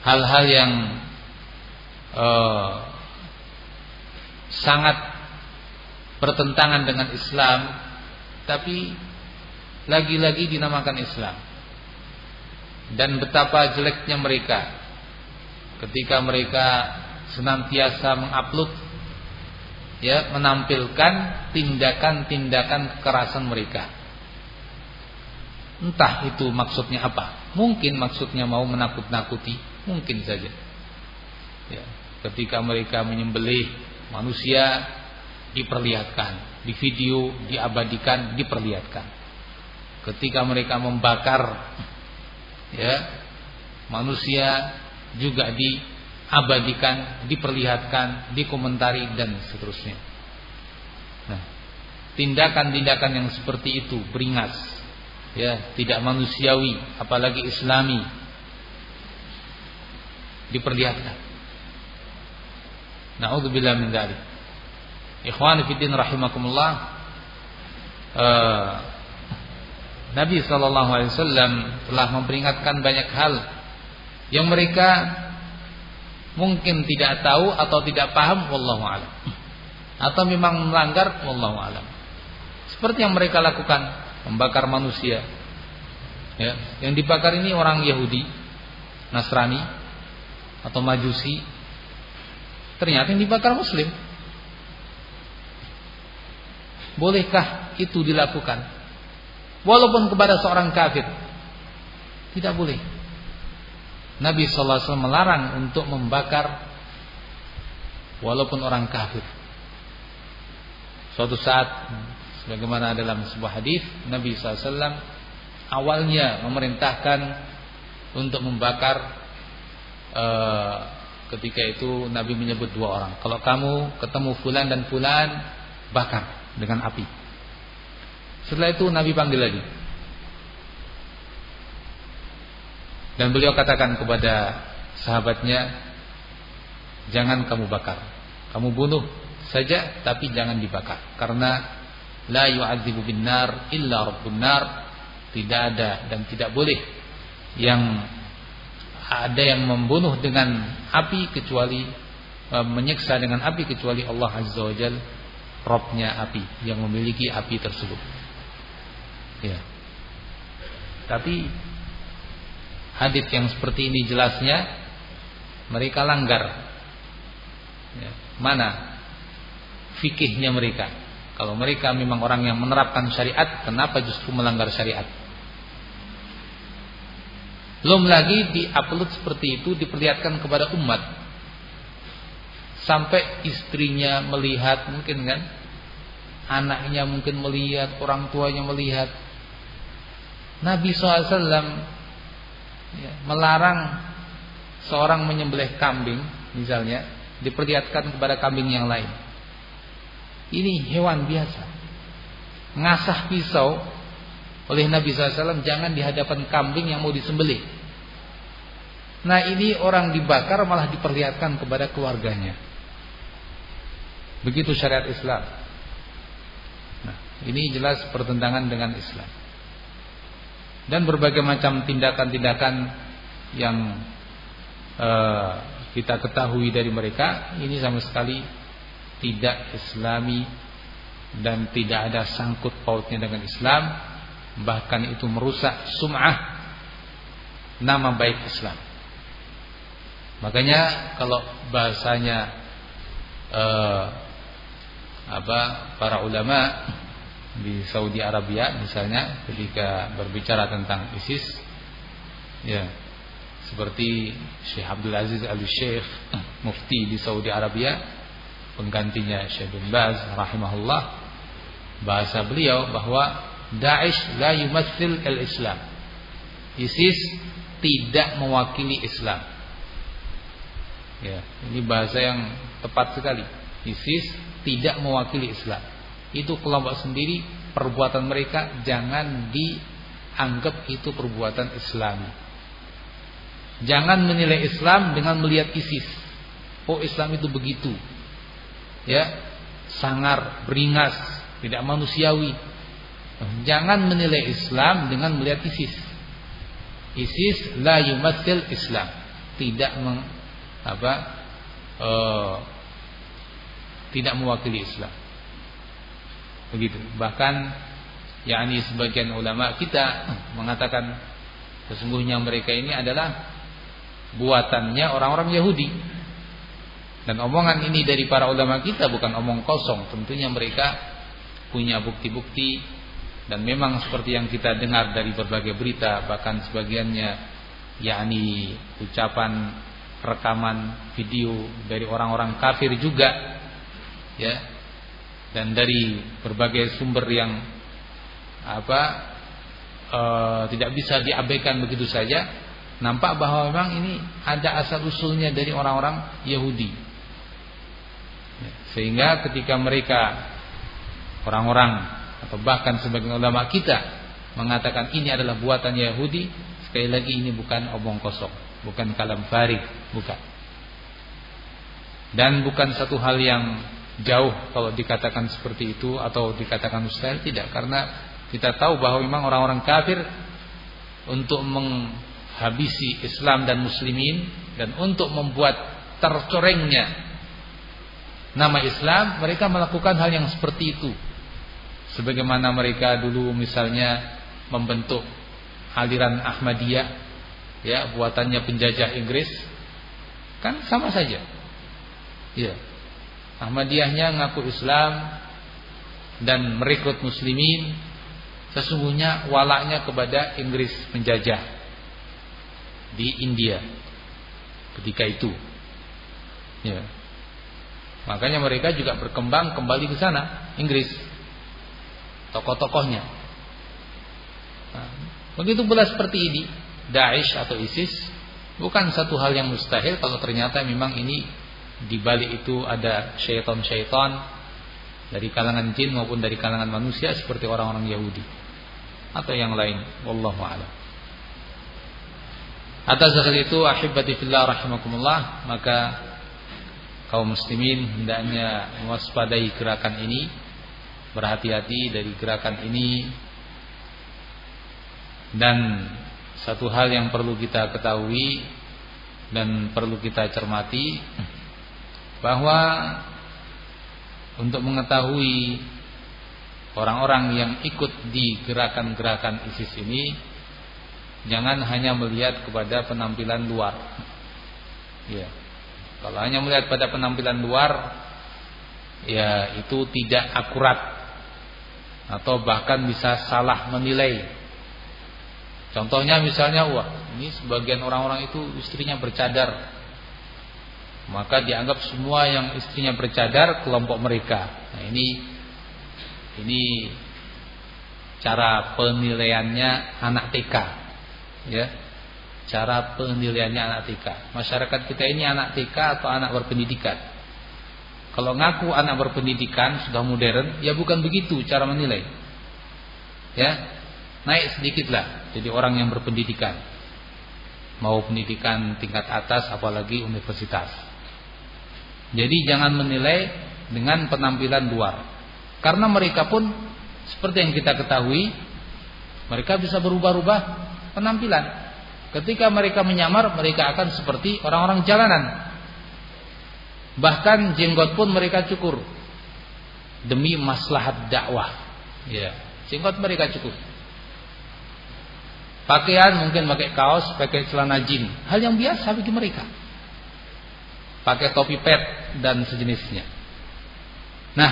hal-hal yang uh, sangat bertentangan dengan Islam tapi lagi-lagi dinamakan Islam dan betapa jeleknya mereka ketika mereka senantiasa mengupload ya menampilkan tindakan-tindakan kekerasan mereka. Entah itu maksudnya apa. Mungkin maksudnya mau menakut-nakuti mungkin saja. Ya ketika mereka menyembelih manusia diperlihatkan, di video diabadikan, diperlihatkan. Ketika mereka membakar ya manusia juga diabadikan, diperlihatkan, dikomentari dan seterusnya. Nah, tindakan-tindakan yang seperti itu beringas ya, tidak manusiawi, apalagi islami diperlihatkan. Nauzubillah min dzalik. Ikhwan fiddin rahimakumullah uh, Nabi sallallahu alaihi wasallam telah memperingatkan banyak hal yang mereka mungkin tidak tahu atau tidak paham wallahu alam atau memang melanggar wallahu alam seperti yang mereka lakukan membakar manusia ya yang dibakar ini orang Yahudi Nasrani atau Majusi ternyata yang dibakar muslim Bolehkah itu dilakukan? walaupun kepada seorang kafir. Tidak boleh. Nabi wasallam melarang untuk membakar walaupun orang kafir. Suatu saat sebagaimana dalam sebuah hadis Nabi SAW awalnya memerintahkan untuk membakar uh, ketika itu Nabi menyebut dua orang. Kalau kamu ketemu fulan dan fulan bakar dengan api. Setelah itu Nabi panggil lagi. Dan beliau katakan kepada sahabatnya, jangan kamu bakar. Kamu bunuh saja tapi jangan dibakar. Karena la yu'adzibu bin nar illa rabbun nar. Tidak ada dan tidak boleh yang ada yang membunuh dengan api kecuali e, menyiksa dengan api kecuali Allah Azza wa Jal Robnya api yang memiliki api tersebut. Ya. Tapi hadis yang seperti ini jelasnya mereka langgar. Ya. Mana fikihnya mereka? Kalau mereka memang orang yang menerapkan syariat, kenapa justru melanggar syariat? Belum lagi diupload seperti itu diperlihatkan kepada umat. Sampai istrinya melihat mungkin kan Anaknya mungkin melihat Orang tuanya melihat Nabi SAW ya, melarang seorang menyembelih kambing misalnya diperlihatkan kepada kambing yang lain. Ini hewan biasa. Ngasah pisau oleh Nabi SAW jangan di hadapan kambing yang mau disembelih. Nah ini orang dibakar malah diperlihatkan kepada keluarganya. Begitu syariat Islam. Nah, ini jelas pertentangan dengan Islam dan berbagai macam tindakan-tindakan yang uh, kita ketahui dari mereka ini sama sekali tidak islami dan tidak ada sangkut pautnya dengan Islam. Bahkan itu merusak sum'ah nama baik Islam. Makanya kalau bahasanya uh, apa para ulama di Saudi Arabia misalnya ketika berbicara tentang ISIS ya seperti Syekh Abdul Aziz Al Syekh mufti di Saudi Arabia penggantinya Syekh bin Baz rahimahullah bahasa beliau bahwa Daesh la yumatsil al-Islam. ISIS tidak mewakili Islam. Ya ini bahasa yang tepat sekali. ISIS tidak mewakili Islam itu kelompok sendiri perbuatan mereka jangan dianggap itu perbuatan Islami. Jangan menilai Islam dengan melihat ISIS. Oh Islam itu begitu. Ya, sangar, beringas, tidak manusiawi. Jangan menilai Islam dengan melihat ISIS. ISIS la yumatsil Islam. Tidak meng, apa? Uh, tidak mewakili Islam. Begitu. Bahkan yakni sebagian ulama kita mengatakan sesungguhnya mereka ini adalah buatannya orang-orang Yahudi. Dan omongan ini dari para ulama kita bukan omong kosong, tentunya mereka punya bukti-bukti dan memang seperti yang kita dengar dari berbagai berita bahkan sebagiannya yakni ucapan rekaman video dari orang-orang kafir juga ya dan dari berbagai sumber yang apa e, tidak bisa diabaikan begitu saja nampak bahwa memang ini ada asal usulnya dari orang-orang Yahudi. Ya, sehingga ketika mereka orang-orang atau bahkan sebagian ulama kita mengatakan ini adalah buatan Yahudi sekali lagi ini bukan omong kosong bukan kalam farid bukan. Dan bukan satu hal yang jauh kalau dikatakan seperti itu atau dikatakan mustahil tidak. Karena kita tahu bahwa memang orang-orang kafir untuk menghabisi Islam dan muslimin dan untuk membuat tercorengnya nama Islam mereka melakukan hal yang seperti itu. Sebagaimana mereka dulu misalnya membentuk aliran Ahmadiyah ya buatannya penjajah Inggris. Kan sama saja. Ya Ahmadiyahnya ngaku Islam dan merekrut muslimin sesungguhnya walaknya kepada Inggris menjajah di India ketika itu. Ya. Makanya mereka juga berkembang kembali ke sana, Inggris. Tokoh-tokohnya. Nah, begitu pula seperti ini, Daesh atau ISIS bukan satu hal yang mustahil kalau ternyata memang ini di balik itu ada syaitan-syaitan dari kalangan jin maupun dari kalangan manusia seperti orang-orang Yahudi. Atau yang lain. Wallahu a'lam. Atas hal itu ahibati fillah rahimakumullah maka kaum muslimin hendaknya mewaspadai gerakan ini berhati-hati dari gerakan ini. Dan satu hal yang perlu kita ketahui dan perlu kita cermati bahwa untuk mengetahui orang-orang yang ikut di gerakan-gerakan ISIS ini jangan hanya melihat kepada penampilan luar. Ya. Kalau hanya melihat pada penampilan luar ya itu tidak akurat atau bahkan bisa salah menilai. Contohnya misalnya wah, ini sebagian orang-orang itu istrinya bercadar maka dianggap semua yang istrinya bercadar kelompok mereka. Nah, ini ini cara penilaiannya anak TK. Ya. Cara penilaiannya anak TK. Masyarakat kita ini anak TK atau anak berpendidikan. Kalau ngaku anak berpendidikan sudah modern, ya bukan begitu cara menilai. Ya. Naik sedikitlah jadi orang yang berpendidikan. Mau pendidikan tingkat atas apalagi universitas. Jadi jangan menilai dengan penampilan luar. Karena mereka pun seperti yang kita ketahui, mereka bisa berubah-ubah penampilan. Ketika mereka menyamar, mereka akan seperti orang-orang jalanan. Bahkan jenggot pun mereka cukur demi maslahat dakwah. Ya, jenggot mereka cukur. Pakaian mungkin pakai kaos, pakai celana jin, hal yang biasa bagi mereka pakai topi pet dan sejenisnya. Nah,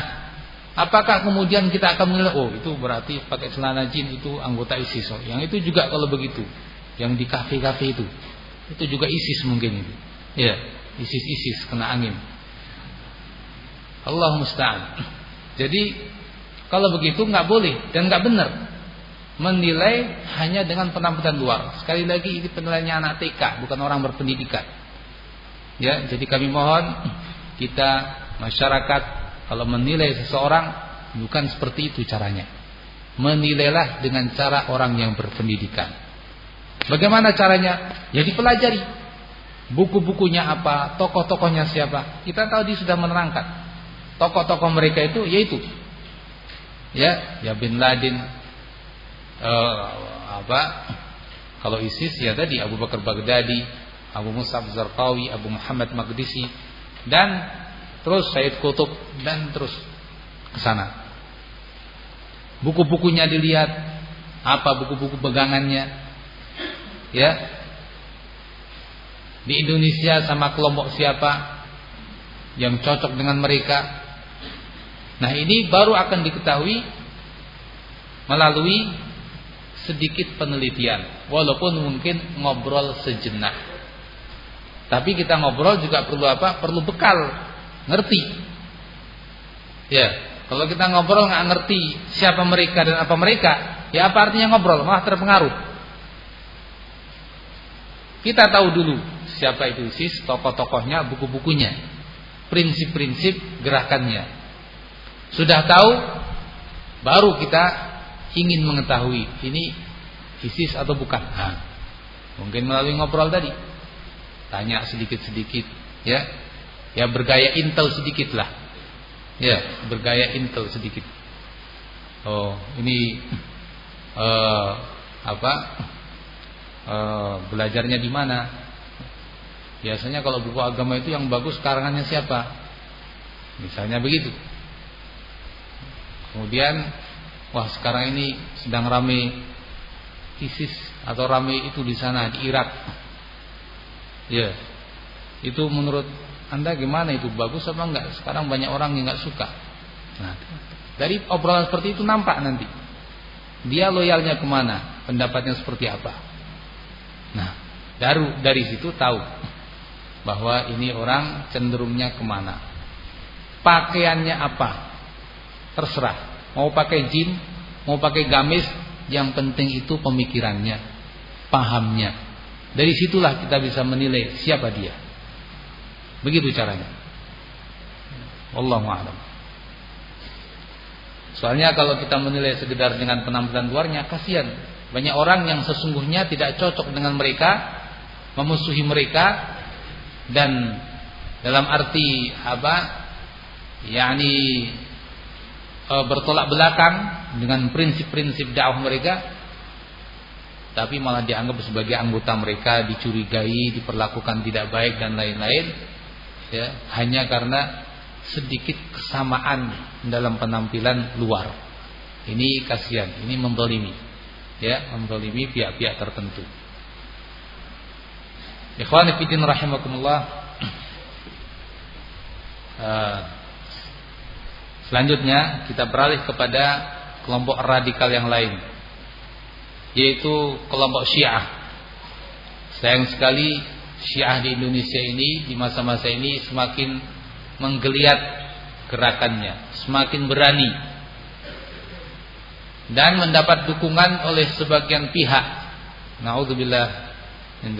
apakah kemudian kita akan menilai oh itu berarti pakai celana jin itu anggota ISIS. Oh, yang itu juga kalau begitu, yang di kafe-kafe itu. Itu juga ISIS mungkin itu. Ya, ISIS-ISIS kena angin. Allah musta'an. Jadi kalau begitu nggak boleh dan nggak benar menilai hanya dengan penampilan luar. Sekali lagi ini penilaiannya anak TK, bukan orang berpendidikan. Ya, jadi kami mohon kita masyarakat kalau menilai seseorang bukan seperti itu caranya. Menilailah dengan cara orang yang berpendidikan. Bagaimana caranya? Ya dipelajari. Buku-bukunya apa, tokoh-tokohnya siapa. Kita tahu dia sudah menerangkan. Tokoh-tokoh mereka itu yaitu ya, ya bin Laden uh, apa? Kalau ISIS ya tadi Abu Bakar Baghdadi, Abu Musab Zarqawi, Abu Muhammad Magdisi dan terus Said Kutub dan terus ke sana. Buku-bukunya dilihat, apa buku-buku pegangannya. Ya. Di Indonesia sama kelompok siapa yang cocok dengan mereka. Nah, ini baru akan diketahui melalui sedikit penelitian, walaupun mungkin ngobrol sejenak. Tapi kita ngobrol juga perlu apa? Perlu bekal, ngerti. Ya, kalau kita ngobrol nggak ngerti siapa mereka dan apa mereka, ya apa artinya ngobrol? Malah terpengaruh. Kita tahu dulu siapa itu ISIS, tokoh-tokohnya, buku-bukunya, prinsip-prinsip gerakannya. Sudah tahu, baru kita ingin mengetahui ini ISIS atau bukan. Nah, mungkin melalui ngobrol tadi tanya sedikit-sedikit ya. Ya bergaya intel sedikit lah ya bergaya intel sedikit. Oh ini uh, apa? Uh, belajarnya di mana? Biasanya kalau buku agama itu yang bagus karangannya siapa? Misalnya begitu. Kemudian wah sekarang ini sedang rame ISIS atau rame itu di sana di Irak Ya. Itu menurut Anda gimana itu bagus apa enggak? Sekarang banyak orang yang enggak suka. Nah, dari obrolan seperti itu nampak nanti. Dia loyalnya ke mana? Pendapatnya seperti apa? Nah, dari dari situ tahu bahwa ini orang cenderungnya ke mana. Pakaiannya apa? Terserah. Mau pakai jin, mau pakai gamis, yang penting itu pemikirannya, pahamnya. Dari situlah kita bisa menilai siapa dia. Begitu caranya. Wallahu a'lam. Soalnya kalau kita menilai sekedar dengan penampilan luarnya kasihan. Banyak orang yang sesungguhnya tidak cocok dengan mereka, memusuhi mereka dan dalam arti apa? yakni e, bertolak belakang dengan prinsip-prinsip dakwah mereka tapi malah dianggap sebagai anggota mereka dicurigai, diperlakukan tidak baik dan lain-lain ya, hanya karena sedikit kesamaan dalam penampilan luar. Ini kasihan, ini membolimi. Ya, membolimi pihak-pihak tertentu. Ikhwan fillah rahimakumullah. Uh, selanjutnya kita beralih kepada kelompok radikal yang lain yaitu kelompok Syiah. Sayang sekali Syiah di Indonesia ini di masa-masa ini semakin menggeliat gerakannya, semakin berani dan mendapat dukungan oleh sebagian pihak. Nauzubillah min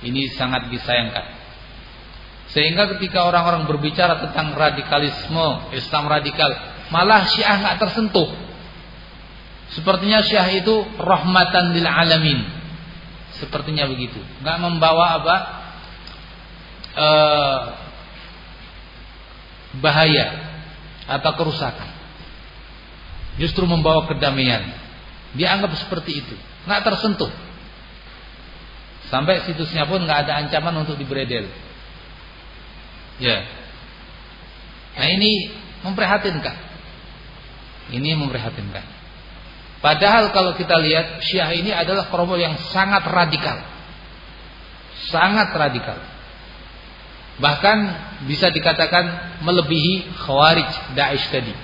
Ini sangat disayangkan. Sehingga ketika orang-orang berbicara tentang radikalisme, Islam radikal, malah Syiah nggak tersentuh. Sepertinya Syiah itu rahmatan lil alamin. Sepertinya begitu. Nggak membawa apa? Uh, bahaya atau kerusakan. Justru membawa kedamaian. Dianggap seperti itu, nggak tersentuh. Sampai situsnya pun nggak ada ancaman untuk dibredel. Ya. Nah ini memprihatinkan. Ini memprihatinkan. Padahal kalau kita lihat Syiah ini adalah kelompok yang sangat radikal. Sangat radikal. Bahkan bisa dikatakan melebihi khawarij Daesh tadi.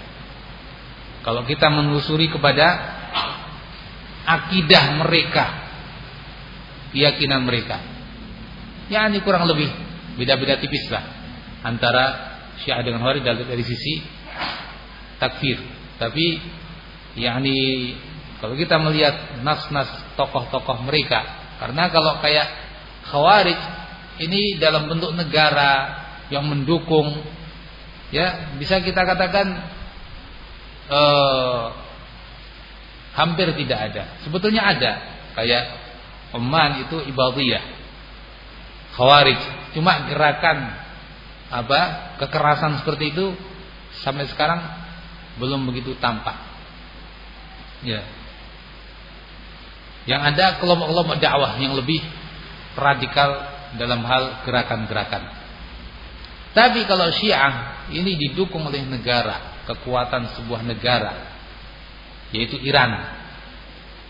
Kalau kita menelusuri kepada akidah mereka, keyakinan mereka. Ya ini kurang lebih beda-beda tipis lah antara Syiah dengan Khawarij dari, dari sisi takfir. Tapi yakni kalau kita melihat nas-nas tokoh-tokoh mereka, karena kalau kayak Khawarij ini dalam bentuk negara yang mendukung ya bisa kita katakan eh, hampir tidak ada. Sebetulnya ada kayak Oman itu ibadiyah khawarij cuma gerakan apa kekerasan seperti itu sampai sekarang belum begitu tampak ya yang ada kelompok-kelompok dakwah yang lebih radikal dalam hal gerakan-gerakan. Tapi kalau Syiah ini didukung oleh negara, kekuatan sebuah negara yaitu Iran.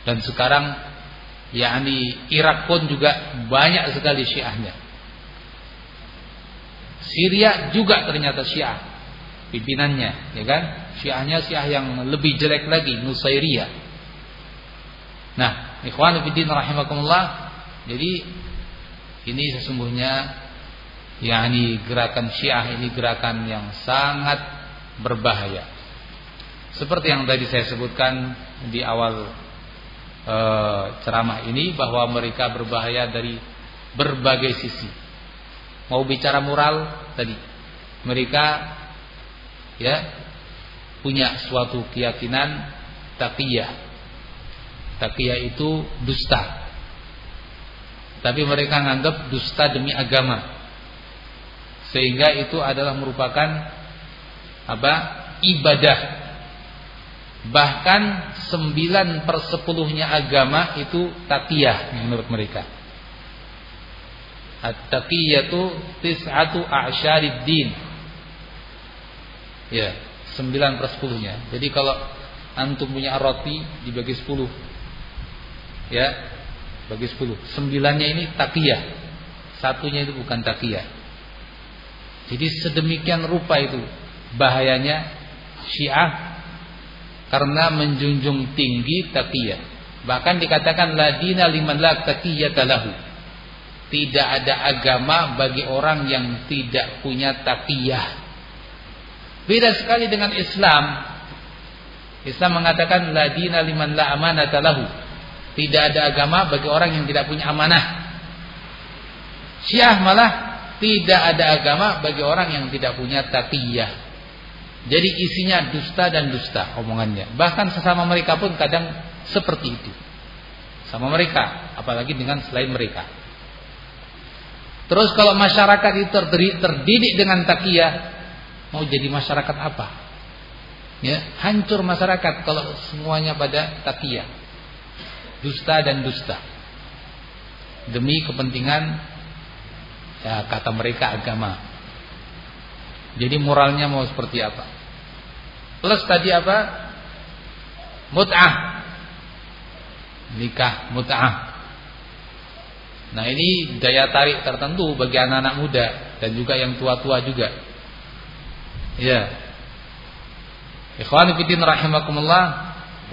Dan sekarang yakni Irak pun juga banyak sekali Syiahnya. Syria juga ternyata Syiah pimpinannya, ya kan? Syiahnya Syiah yang lebih jelek lagi, Nusairiyah. Nah, ikhwan fillah rahimakumullah. Jadi ini sesungguhnya yakni gerakan Syiah ini gerakan yang sangat berbahaya. Seperti yang tadi saya sebutkan di awal e, ceramah ini bahwa mereka berbahaya dari berbagai sisi. Mau bicara moral tadi, mereka ya punya suatu keyakinan takiyah. Takiyah itu dusta tapi mereka menganggap dusta demi agama. Sehingga itu adalah merupakan apa? ibadah. Bahkan sembilan per sepuluhnya agama itu takiyah menurut mereka. At-taqiyatu tis'atu a'syarid din. Ya, sembilan per sepuluhnya. Jadi kalau antum punya roti dibagi sepuluh. Ya, bagi sepuluh. Sembilannya ini takiyah. Satunya itu bukan takiyah. Jadi sedemikian rupa itu bahayanya Syiah karena menjunjung tinggi taqiyah. Bahkan dikatakan la dina liman la taqiyata lahu. Tidak ada agama bagi orang yang tidak punya taqiyah. Beda sekali dengan Islam. Islam mengatakan la dina liman la amanata lahu. Tidak ada agama bagi orang yang tidak punya amanah. Syiah malah tidak ada agama bagi orang yang tidak punya taqiyah. Jadi isinya dusta dan dusta omongannya. Bahkan sesama mereka pun kadang seperti itu. Sama mereka, apalagi dengan selain mereka. Terus kalau masyarakat itu terdidik dengan takiyah, mau jadi masyarakat apa? Ya, hancur masyarakat kalau semuanya pada takiyah. Dusta dan dusta. Demi kepentingan ya kata mereka agama. Jadi moralnya mau seperti apa? Plus tadi apa? Mut'ah. Nikah mut'ah. Nah ini daya tarik tertentu bagi anak-anak muda dan juga yang tua-tua juga. Ya. Ikhwan fillah rahimakumullah,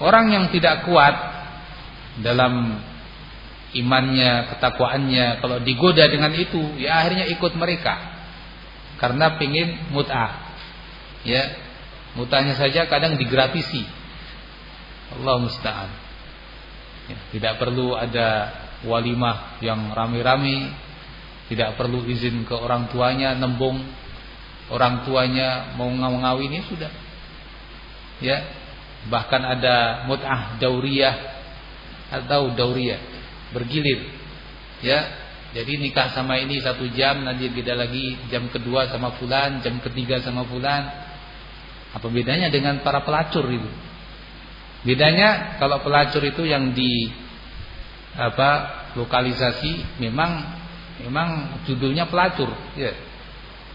orang yang tidak kuat dalam imannya, ketakwaannya, kalau digoda dengan itu, ya akhirnya ikut mereka. Karena pingin mut'ah. Ya, Mutanya saja kadang digratisi. Allah musta'an. Ya, tidak perlu ada walimah yang rame-rame, tidak perlu izin ke orang tuanya nembung orang tuanya mau ngawini sudah. Ya. Bahkan ada mut'ah dauriyah atau dauriyah bergilir. Ya. Jadi nikah sama ini satu jam, nanti beda lagi jam kedua sama fulan, jam ketiga sama fulan, apa bedanya dengan para pelacur itu? Bedanya kalau pelacur itu yang di apa lokalisasi memang memang judulnya pelacur, ya.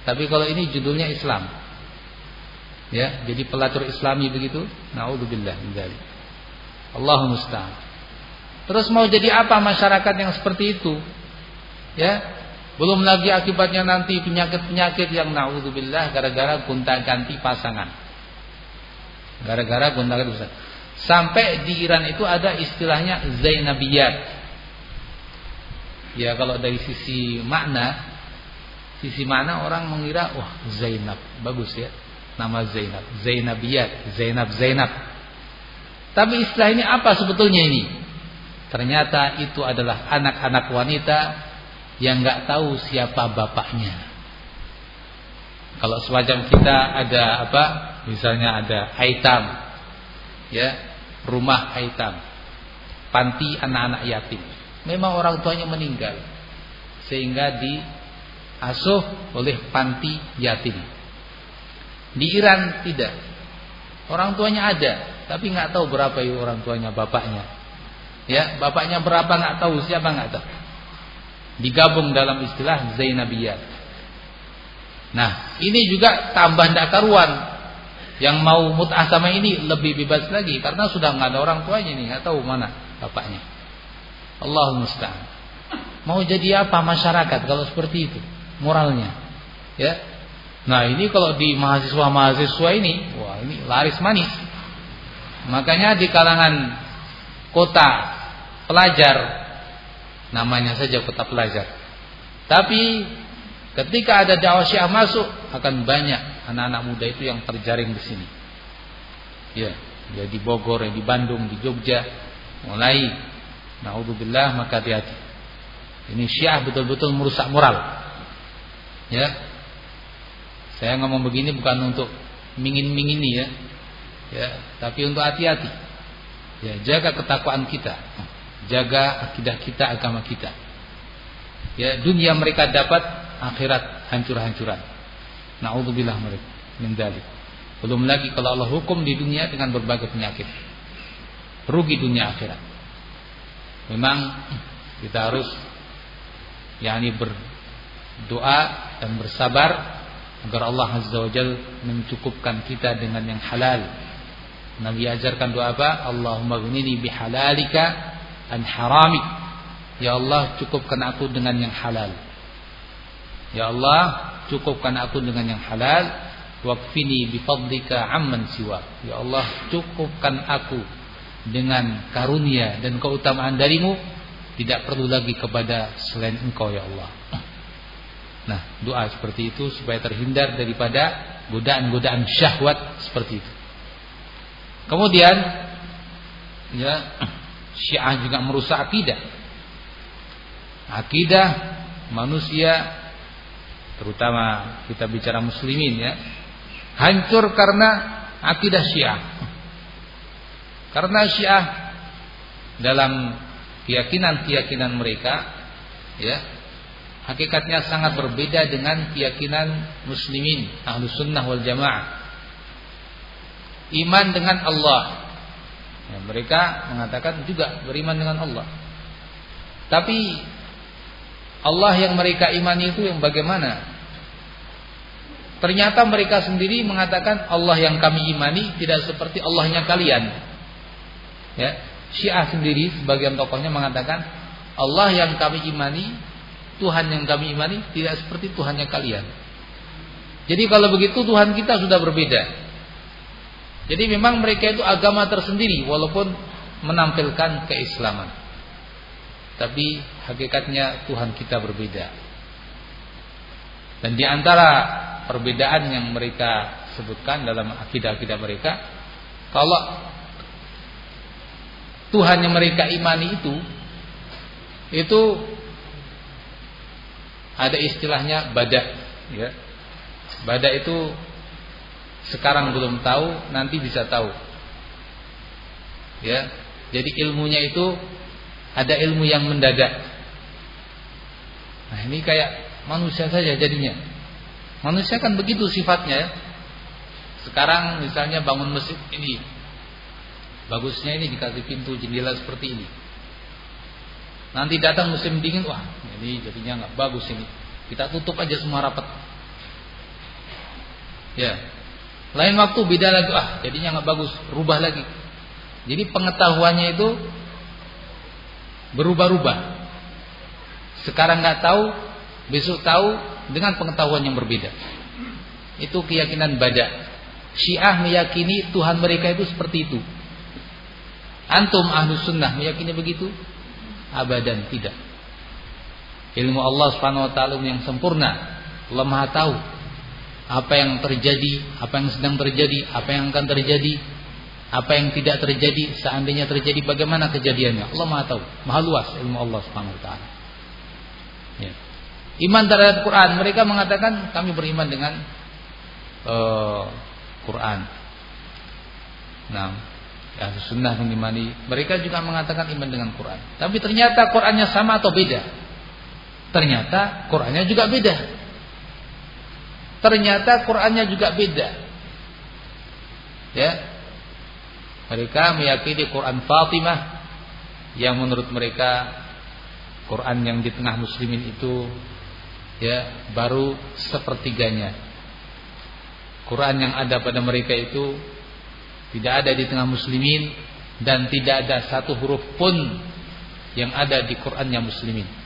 Tapi kalau ini judulnya Islam. Ya, jadi pelacur Islami begitu. Nauzubillah min dzalik. Allahu musta'an. Terus mau jadi apa masyarakat yang seperti itu? Ya, belum lagi akibatnya nanti penyakit-penyakit yang naudzubillah gara-gara gonta-ganti pasangan. Gara-gara gonta ganti Sampai di Iran itu ada istilahnya Zainabiyat. Ya kalau dari sisi makna, sisi makna orang mengira wah Zainab bagus ya nama Zainab, Zainabiyat, Zainab Zainab. Tapi istilah ini apa sebetulnya ini? Ternyata itu adalah anak-anak wanita yang nggak tahu siapa bapaknya. Kalau semacam kita ada apa Misalnya ada Aitam ya, rumah Aitam. Panti anak-anak yatim. Memang orang tuanya meninggal sehingga diasuh oleh panti yatim. Di Iran tidak. Orang tuanya ada, tapi nggak tahu berapa itu orang tuanya bapaknya. Ya, bapaknya berapa nggak tahu, siapa nggak tahu. Digabung dalam istilah Zainabiyat. Nah, ini juga tambah ndak karuan yang mau mut'ah sama ini lebih bebas lagi karena sudah nggak ada orang tuanya nih, nggak tahu mana bapaknya. Allah musta'an. Mau jadi apa masyarakat kalau seperti itu moralnya? Ya. Nah, ini kalau di mahasiswa-mahasiswa ini, wah ini laris manis. Makanya di kalangan kota pelajar namanya saja kota pelajar. Tapi ketika ada dakwah Syiah masuk akan banyak anak-anak muda itu yang terjaring di sini. Ya, ya di Bogor, ya di Bandung, di Jogja, mulai naudzubillah maka hati-hati. Ini Syiah betul-betul merusak moral. Ya. Saya ngomong begini bukan untuk mingin-mingini ya. Ya, tapi untuk hati-hati. Ya, jaga ketakwaan kita. Jaga akidah kita, agama kita. Ya, dunia mereka dapat, akhirat hancur-hancuran. Nauzubillah mereka min dzalik. Belum lagi kalau Allah hukum di dunia dengan berbagai penyakit. Rugi dunia akhirat. Memang kita harus yakni berdoa dan bersabar agar Allah Azza wa Jal mencukupkan kita dengan yang halal. Nabi ajarkan doa apa? Allahumma ghnini bihalalika an haramik. Ya Allah cukupkan aku dengan yang halal. Ya Allah cukupkan aku dengan yang halal Waqfini bifadlika amman siwa. Ya Allah, cukupkan aku dengan karunia dan keutamaan darimu. Tidak perlu lagi kepada selain engkau ya Allah. Nah, doa seperti itu supaya terhindar daripada godaan-godaan syahwat seperti itu. Kemudian ya Syiah juga merusak akidah. Akidah manusia terutama kita bicara muslimin ya hancur karena akidah Syiah. Karena Syiah dalam keyakinan-keyakinan mereka ya hakikatnya sangat berbeda dengan keyakinan muslimin ahlu sunnah wal jamaah. Iman dengan Allah. Ya, mereka mengatakan juga beriman dengan Allah. Tapi Allah yang mereka imani itu yang bagaimana? Ternyata mereka sendiri mengatakan Allah yang kami imani tidak seperti Allahnya kalian. Ya, Syiah sendiri sebagian tokohnya mengatakan Allah yang kami imani, Tuhan yang kami imani tidak seperti Tuhannya kalian. Jadi kalau begitu Tuhan kita sudah berbeda. Jadi memang mereka itu agama tersendiri walaupun menampilkan keislaman. Tapi hakikatnya Tuhan kita berbeda. Dan di antara perbedaan yang mereka sebutkan dalam akidah-akidah mereka kalau Tuhan yang mereka imani itu itu ada istilahnya badak ya badak itu sekarang belum tahu nanti bisa tahu ya jadi ilmunya itu ada ilmu yang mendadak nah ini kayak manusia saja jadinya Manusia kan begitu sifatnya. Sekarang misalnya bangun masjid ini. Bagusnya ini dikasih pintu jendela seperti ini. Nanti datang musim dingin, wah ini jadinya nggak bagus ini. Kita tutup aja semua rapat. Ya. Lain waktu beda lagi, ah jadinya nggak bagus, rubah lagi. Jadi pengetahuannya itu berubah-ubah. Sekarang nggak tahu, besok tahu, dengan pengetahuan yang berbeda. Itu keyakinan badak. Syiah meyakini Tuhan mereka itu seperti itu. Antum ahlu sunnah meyakini begitu? Abadan tidak. Ilmu Allah subhanahu wa ta'ala yang sempurna. Allah maha tahu. Apa yang terjadi, apa yang sedang terjadi, apa yang akan terjadi. Apa yang tidak terjadi, seandainya terjadi bagaimana kejadiannya. Allah maha tahu. Maha luas ilmu Allah subhanahu wa ta'ala. Ya. Iman terhadap Quran, mereka mengatakan kami beriman dengan uh, Quran. Nah, ya sunnah mengimani. Mereka juga mengatakan iman dengan Quran. Tapi ternyata Qurannya sama atau beda? Ternyata Qurannya juga beda. Ternyata Qurannya juga beda. Ya. Mereka meyakini Quran Fatimah yang menurut mereka Quran yang di tengah muslimin itu ya baru sepertiganya. Quran yang ada pada mereka itu tidak ada di tengah muslimin dan tidak ada satu huruf pun yang ada di Qurannya muslimin.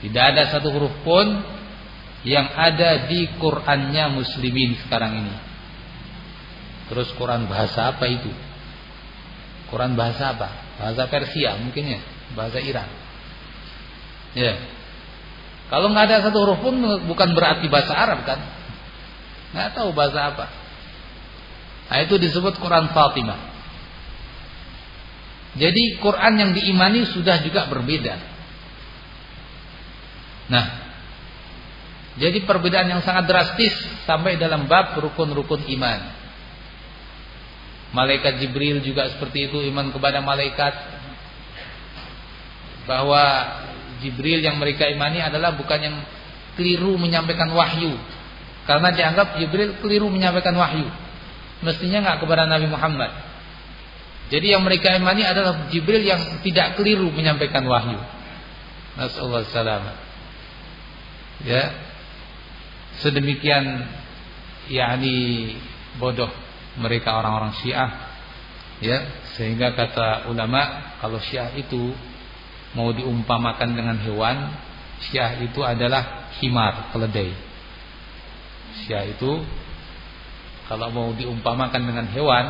Tidak ada satu huruf pun yang ada di Qurannya muslimin sekarang ini. Terus Quran bahasa apa itu? Quran bahasa apa? Bahasa Persia mungkin ya, bahasa Iran. Ya. Kalau nggak ada satu huruf pun bukan berarti bahasa Arab kan? Nggak tahu bahasa apa. Nah, itu disebut Quran Fatimah. Jadi Quran yang diimani sudah juga berbeda. Nah, jadi perbedaan yang sangat drastis sampai dalam bab rukun-rukun iman. Malaikat Jibril juga seperti itu iman kepada malaikat bahwa Jibril yang mereka imani adalah bukan yang keliru menyampaikan wahyu. Karena dianggap Jibril keliru menyampaikan wahyu. Mestinya nggak kepada Nabi Muhammad. Jadi yang mereka imani adalah Jibril yang tidak keliru menyampaikan wahyu. Nasallahu selamat. Ya. Sedemikian yakni bodoh mereka orang-orang Syiah. Ya, sehingga kata ulama kalau Syiah itu mau diumpamakan dengan hewan, Syiah itu adalah himar, keledai. Syiah itu kalau mau diumpamakan dengan hewan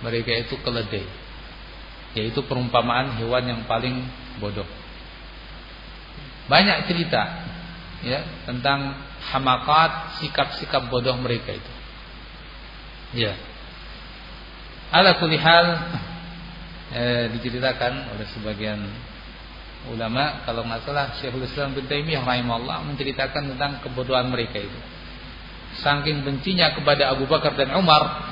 mereka itu keledai yaitu perumpamaan hewan yang paling bodoh banyak cerita ya tentang hamakat sikap-sikap bodoh mereka itu ya ala kulli hal eh, diceritakan oleh sebagian ulama kalau nggak salah Syekhul Islam bin Taimiyah rahimahullah menceritakan tentang kebodohan mereka itu. Saking bencinya kepada Abu Bakar dan Umar,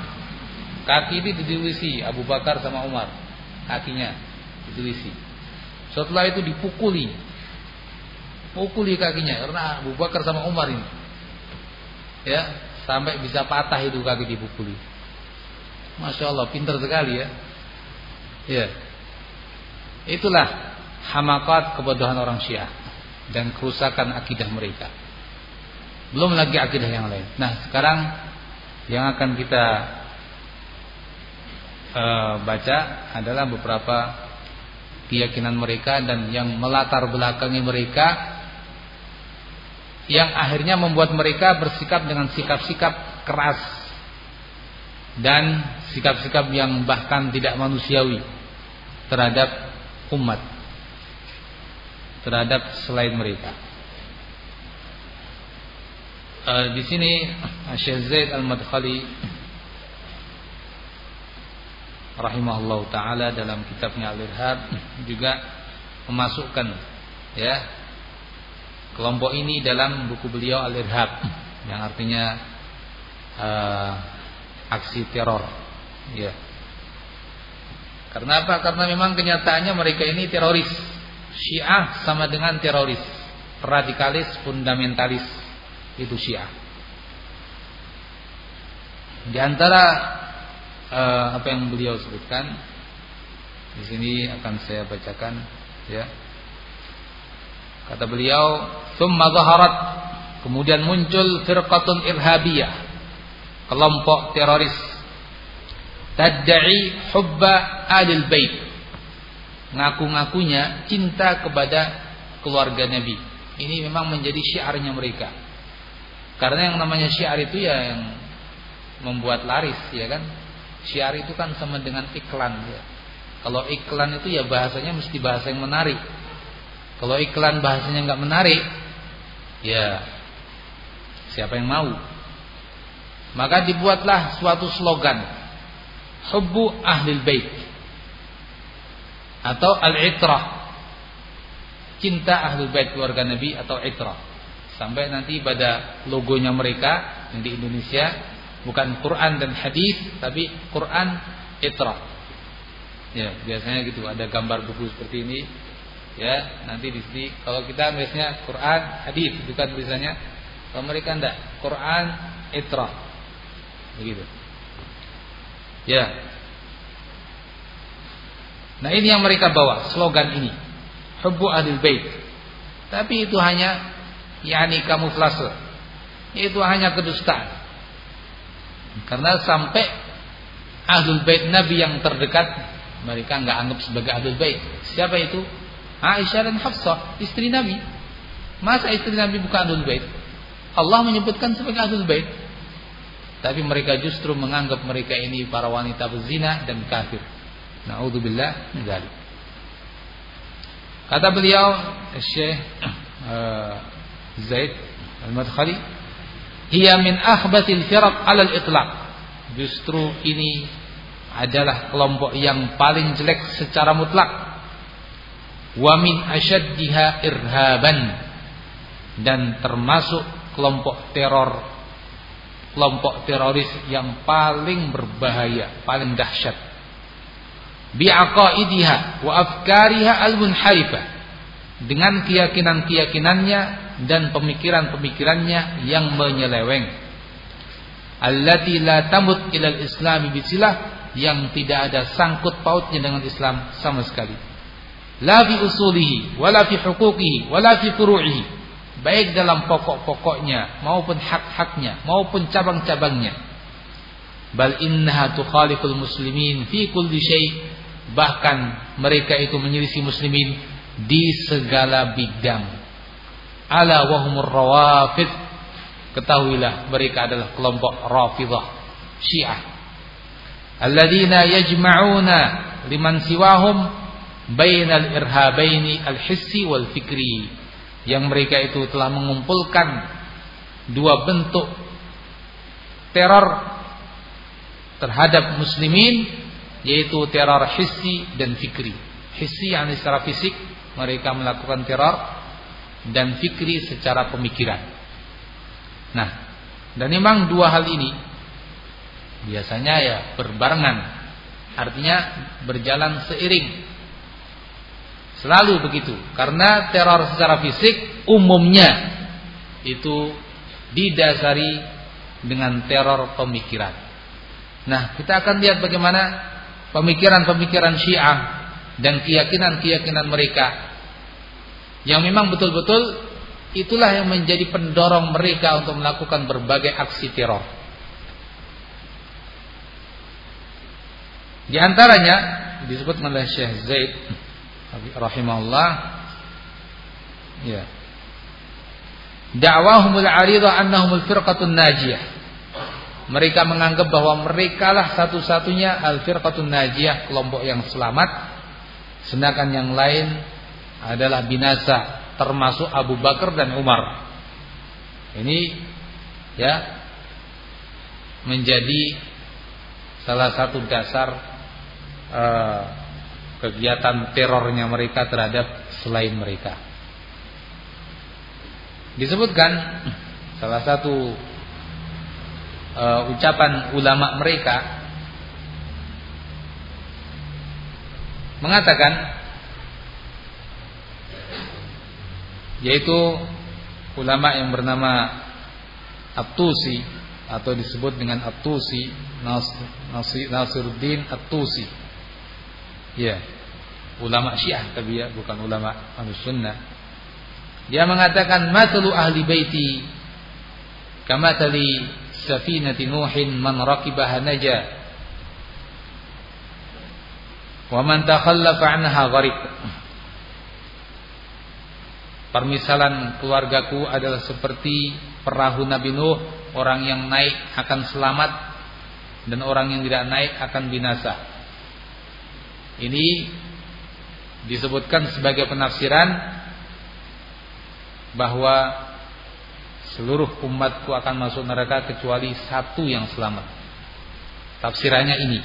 kaki ini didilisi Abu Bakar sama Umar, kakinya didilisi. Setelah itu dipukuli, pukuli kakinya karena Abu Bakar sama Umar ini, ya sampai bisa patah itu kaki dipukuli. Masya Allah, pintar sekali ya. Ya, itulah hamakat kebodohan orang Syiah dan kerusakan akidah mereka. Belum lagi akidah yang lain. Nah, sekarang yang akan kita uh, baca adalah beberapa keyakinan mereka dan yang melatar belakangi mereka yang akhirnya membuat mereka bersikap dengan sikap-sikap keras dan sikap-sikap yang bahkan tidak manusiawi terhadap umat terhadap selain mereka. Uh, di sini Syekh Zaid Al-Madkhali rahimahullah taala dalam kitabnya Al-Irhab juga memasukkan ya kelompok ini dalam buku beliau Al-Irhab yang artinya uh, aksi teror ya karena apa? Karena memang kenyataannya mereka ini teroris Syiah sama dengan teroris, radikalis, fundamentalis itu Syiah. Di antara uh, apa yang beliau sebutkan di sini akan saya bacakan ya. Kata beliau, "Tsumma zaharat" kemudian muncul firqatun irhabiyah, kelompok teroris tad'i hubba alil bait ngaku-ngakunya cinta kepada keluarga Nabi. Ini memang menjadi syiarnya mereka. Karena yang namanya syiar itu ya yang membuat laris ya kan. Syiar itu kan sama dengan iklan ya. Kalau iklan itu ya bahasanya mesti bahasa yang menarik. Kalau iklan bahasanya nggak menarik, ya siapa yang mau? Maka dibuatlah suatu slogan. Hubbu ahlil bait atau al-itrah cinta ahlul bait keluarga Nabi atau itrah sampai nanti pada logonya mereka yang di Indonesia bukan Quran dan hadis tapi Quran itrah ya biasanya gitu ada gambar buku seperti ini ya nanti di sini kalau kita biasanya Quran hadis bukan tulisannya kalau mereka enggak Quran itrah begitu ya Nah ini yang mereka bawa slogan ini. Hubbu adil bait. Tapi itu hanya yakni kamuflase. Itu hanya kedustaan. Karena sampai ahlul bait Nabi yang terdekat mereka nggak anggap sebagai ahlul bait. Siapa itu? Aisyah dan Hafsah, istri Nabi. Masa istri Nabi bukan ahlul bait? Allah menyebutkan sebagai ahlul bait. Tapi mereka justru menganggap mereka ini para wanita berzina dan kafir. Naudzubillah min dzalik. Kata beliau Syekh uh, Zaid Al-Madkhali, "Hiya min akhbathil firaq 'ala al-itlaq." Justru ini adalah kelompok yang paling jelek secara mutlak. Wa min asyaddiha irhaban dan termasuk kelompok teror kelompok teroris yang paling berbahaya, paling dahsyat. Bi'aqaidiha wa afkariha al-munharifah dengan keyakinan-keyakinannya dan pemikiran-pemikirannya yang menyeleweng. Allati la tamut ilal islami bisilah yang tidak ada sangkut pautnya dengan Islam sama sekali la fi usulihi wala fi huquqihi wala fi furu'ihi baik dalam pokok-pokoknya maupun hak-haknya maupun cabang-cabangnya bal innaha tukhaliful muslimin fi kulli syai' Bahkan mereka itu menyelisih muslimin di segala bidang. Ala wahumur rawafid. Ketahuilah mereka adalah kelompok rafidah. Syiah. Alladzina yajma'una liman siwahum bainal irhabaini al-hissi wal fikri. Yang mereka itu telah mengumpulkan dua bentuk teror terhadap muslimin yaitu teror hissi dan fikri. Hissi yang secara fisik mereka melakukan teror dan fikri secara pemikiran. Nah, dan memang dua hal ini biasanya ya berbarengan. Artinya berjalan seiring. Selalu begitu. Karena teror secara fisik umumnya itu didasari dengan teror pemikiran. Nah, kita akan lihat bagaimana pemikiran-pemikiran Syiah dan keyakinan-keyakinan mereka yang memang betul-betul itulah yang menjadi pendorong mereka untuk melakukan berbagai aksi teror. Di antaranya disebut oleh Syekh Zaid rahimahullah ya Da'wahumul 'aridah annahumul firqatun najiyah. Mereka menganggap bahwa mereka lah satu-satunya al-firqatun najiyah, kelompok yang selamat. Sedangkan yang lain adalah binasa, termasuk Abu Bakar dan Umar. Ini ya menjadi salah satu dasar uh, kegiatan terornya mereka terhadap selain mereka. Disebutkan salah satu uh, ucapan ulama mereka mengatakan yaitu ulama yang bernama At-Tusi atau disebut dengan Nasir, Nasiruddin At-Tusi ya ulama Syiah tapi ya bukan ulama Ahlussunnah dia mengatakan matlu ahli baiti kamatali safinati nuhin man rakibaha naja wa man takhallafa anha gharib. Permisalan keluargaku adalah seperti perahu Nabi Nuh, orang yang naik akan selamat dan orang yang tidak naik akan binasa. Ini disebutkan sebagai penafsiran bahwa seluruh umatku akan masuk neraka kecuali satu yang selamat. Tafsirannya ini.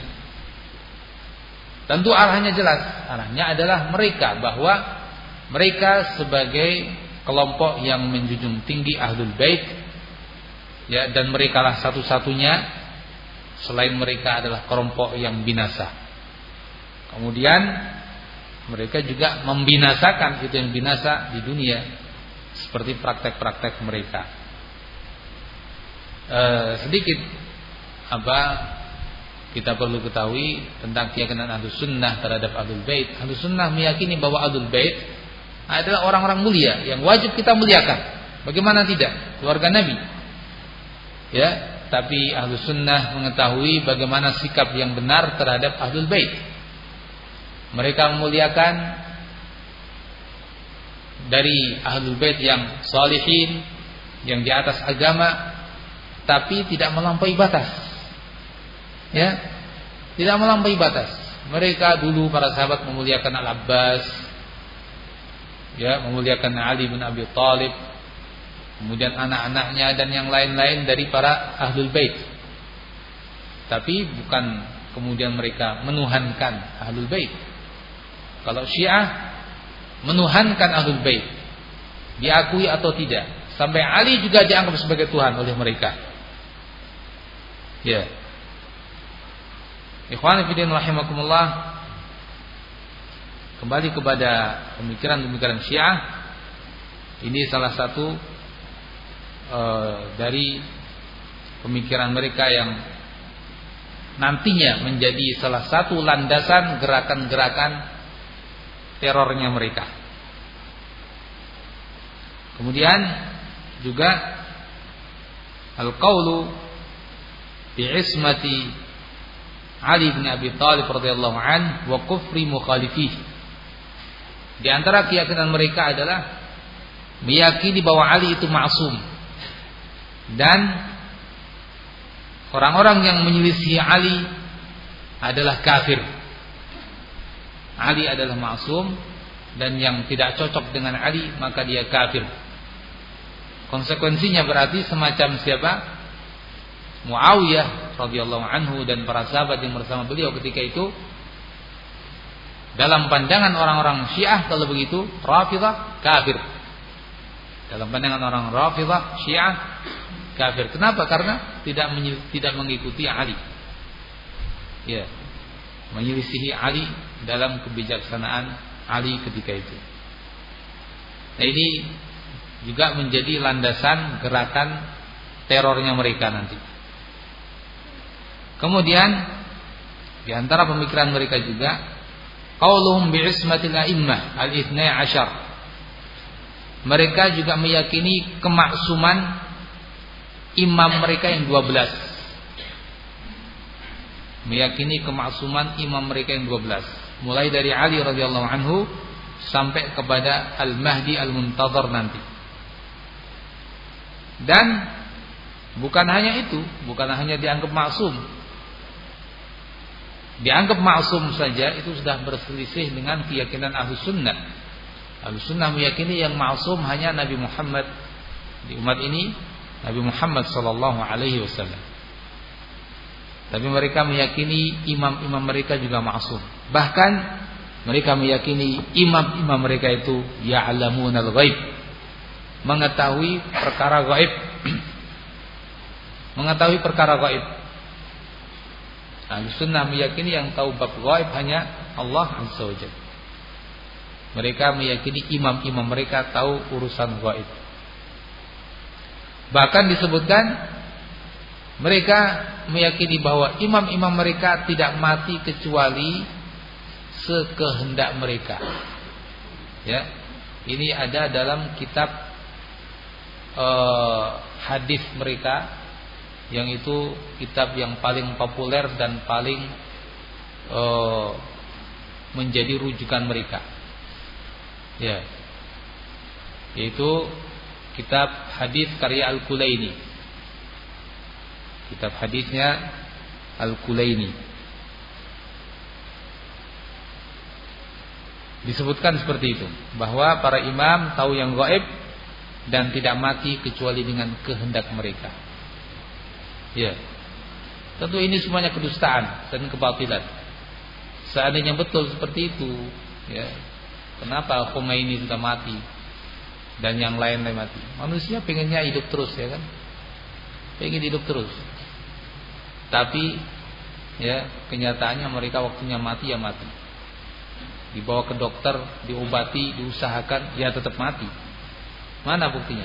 Tentu arahnya jelas. Arahnya adalah mereka bahwa mereka sebagai kelompok yang menjunjung tinggi ahlul bait ya dan mereka lah satu-satunya selain mereka adalah kelompok yang binasa. Kemudian mereka juga membinasakan itu yang binasa di dunia seperti praktek-praktek mereka. E, sedikit apa kita perlu ketahui tentang keyakinan ahlu sunnah terhadap ahlul bait. Ahlu sunnah meyakini bahwa ahlul bait adalah orang-orang mulia yang wajib kita muliakan. Bagaimana tidak? Keluarga Nabi. Ya, tapi ahlu sunnah mengetahui bagaimana sikap yang benar terhadap ahlul bait. Mereka memuliakan dari ahlul bait yang salihin yang di atas agama tapi tidak melampaui batas. Ya. Tidak melampaui batas. Mereka dulu para sahabat memuliakan Al-Abbas ya, memuliakan Ali bin Abi Thalib, kemudian anak-anaknya dan yang lain-lain dari para ahlul bait. Tapi bukan kemudian mereka menuhankan ahlul bait. Kalau Syiah menuhankan ahlul bait diakui atau tidak sampai Ali juga dianggap sebagai Tuhan oleh mereka. Ya. Ikhwan fillah rahimakumullah kembali kepada pemikiran-pemikiran Syiah. Ini salah satu uh, dari pemikiran mereka yang nantinya menjadi salah satu landasan gerakan-gerakan terornya mereka. Kemudian juga al-qaulu bi'ismati Ali bin Abi Thalib radhiyallahu an wa kufri mukhalifih. Di antara keyakinan mereka adalah meyakini bahwa Ali itu maksum dan orang-orang yang menyelisih Ali adalah kafir. Ali adalah maksum dan yang tidak cocok dengan Ali maka dia kafir. Konsekuensinya berarti semacam siapa? Muawiyah radhiyallahu anhu dan para sahabat yang bersama beliau ketika itu dalam pandangan orang-orang Syiah kalau begitu Rafidah kafir. Dalam pandangan orang Rafidah Syiah kafir. Kenapa? Karena tidak tidak mengikuti Ali. Ya. Menyelisihi Ali dalam kebijaksanaan Ali ketika itu. Nah ini juga menjadi landasan gerakan terornya mereka nanti. Kemudian di antara pemikiran mereka juga qauluhum bi'ismatil a'immah al-ithnai asyar. Mereka juga meyakini kemaksuman imam mereka yang 12 meyakini kemaksuman imam mereka yang 12 mulai dari Ali radhiyallahu anhu sampai kepada Al-Mahdi Al-Muntazar nanti. Dan bukan hanya itu bukan hanya dianggap maksum. Dianggap maksum saja itu sudah berselisih dengan keyakinan ahlu sunnah. Ahlu sunnah meyakini yang maksum hanya Nabi Muhammad. Di umat ini Nabi Muhammad sallallahu alaihi wasallam. Tapi mereka meyakini imam-imam mereka juga maksum. Bahkan mereka meyakini imam-imam mereka itu ya'lamunal ghaib. Mengetahui perkara gaib. mengetahui perkara gaib. Ahli sunnah meyakini yang tahu bab gaib hanya Allah Azza wa Mereka meyakini imam-imam mereka tahu urusan gaib. Bahkan disebutkan mereka meyakini bahwa imam-imam mereka tidak mati kecuali sekehendak mereka. Ya. Ini ada dalam kitab uh, hadis mereka yang itu kitab yang paling populer dan paling uh, menjadi rujukan mereka. Ya. Yaitu kitab hadis karya Al-Kulaini Kitab hadisnya Al-Kulaini. Disebutkan seperti itu, bahwa para imam tahu yang gaib dan tidak mati kecuali dengan kehendak mereka. Ya. Tentu ini semuanya kedustaan dan kebatilan. Seandainya betul seperti itu, ya. Kenapa Khomeini sudah mati dan yang lain lain mati? Manusia pengennya hidup terus ya kan? Pengen hidup terus. Tapi ya kenyataannya mereka waktunya mati ya mati. Dibawa ke dokter, diobati, diusahakan, ya tetap mati. Mana buktinya?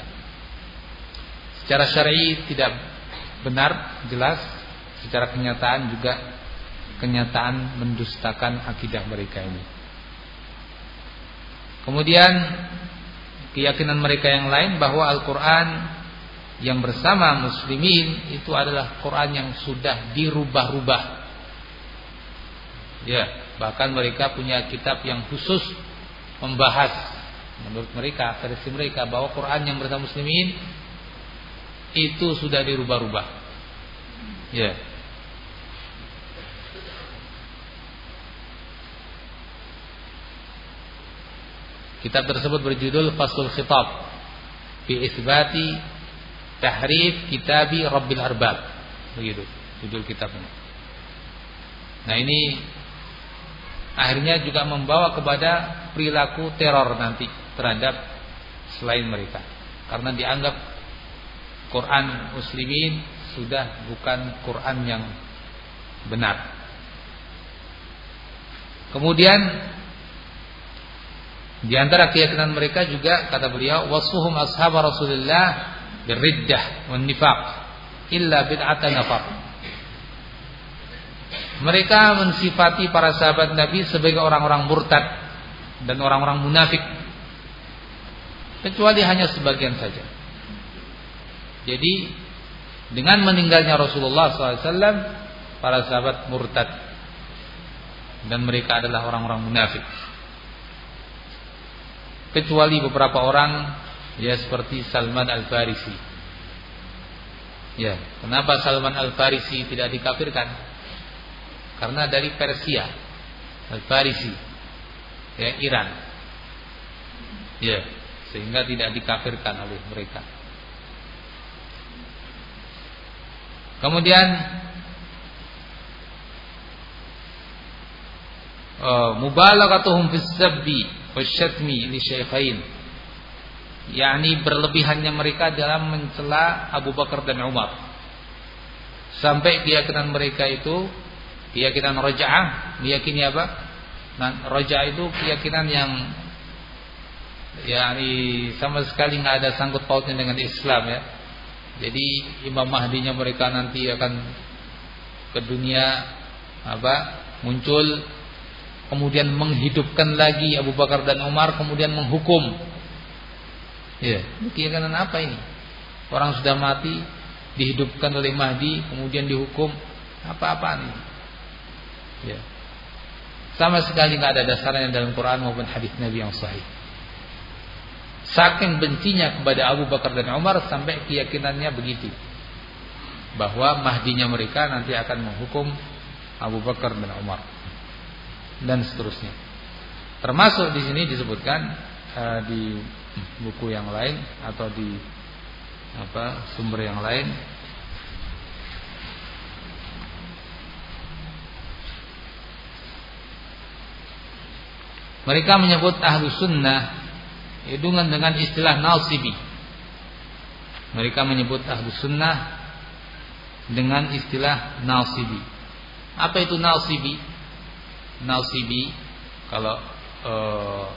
Secara syar'i tidak benar, jelas. Secara kenyataan juga kenyataan mendustakan akidah mereka ini. Kemudian keyakinan mereka yang lain bahwa Al-Qur'an yang bersama muslimin itu adalah Quran yang sudah dirubah-rubah. Ya, bahkan mereka punya kitab yang khusus membahas menurut mereka versi mereka bahwa Quran yang bersama muslimin itu sudah dirubah-rubah. Ya. Kitab tersebut berjudul Fasul Khitab fi isbati Tahrif Kitabi Rabbil Arbab. Begitu judul kitabnya. Nah, ini akhirnya juga membawa kepada perilaku teror nanti terhadap selain mereka. Karena dianggap Quran muslimin sudah bukan Quran yang benar. Kemudian di antara keyakinan mereka juga kata beliau wasuhum ashab Rasulullah birriddah wan illa bid'atan nafar. Mereka mensifati para sahabat Nabi sebagai orang-orang murtad dan orang-orang munafik. Kecuali hanya sebagian saja. Jadi dengan meninggalnya Rasulullah SAW, para sahabat murtad dan mereka adalah orang-orang munafik. Kecuali beberapa orang ya seperti Salman Al-Farisi. Ya, kenapa Salman Al-Farisi tidak dikafirkan? Karena dari Persia. Al-Farisi. Ya, Iran. Ya, sehingga tidak dikafirkan oleh mereka. Kemudian uh, mubalaghatuhum fis sabbi wasyatmi li syaikhain yakni berlebihannya mereka dalam mencela Abu Bakar dan Umar sampai keyakinan mereka itu keyakinan raja'ah meyakini apa nah, raja'ah itu keyakinan yang yakni sama sekali nggak ada sangkut pautnya dengan Islam ya jadi Imam Mahdinya mereka nanti akan ke dunia apa muncul kemudian menghidupkan lagi Abu Bakar dan Umar kemudian menghukum. Ya, keyakinan apa ini? Orang sudah mati dihidupkan oleh Mahdi kemudian dihukum apa-apaan ini? Ya. Sama sekali nggak ada dasarnya dalam Quran maupun hadis Nabi yang sahih. Saking bencinya kepada Abu Bakar dan Umar sampai keyakinannya begitu. Bahwa mahdinya mereka nanti akan menghukum Abu Bakar dan Umar. Dan seterusnya. Termasuk di sini disebutkan uh, di buku yang lain atau di apa sumber yang lain Mereka menyebut ahlu sunnah hidungan dengan istilah nasibi. Mereka menyebut ahlu sunnah dengan istilah nasibi. Apa itu nasibi? Nasibi kalau uh,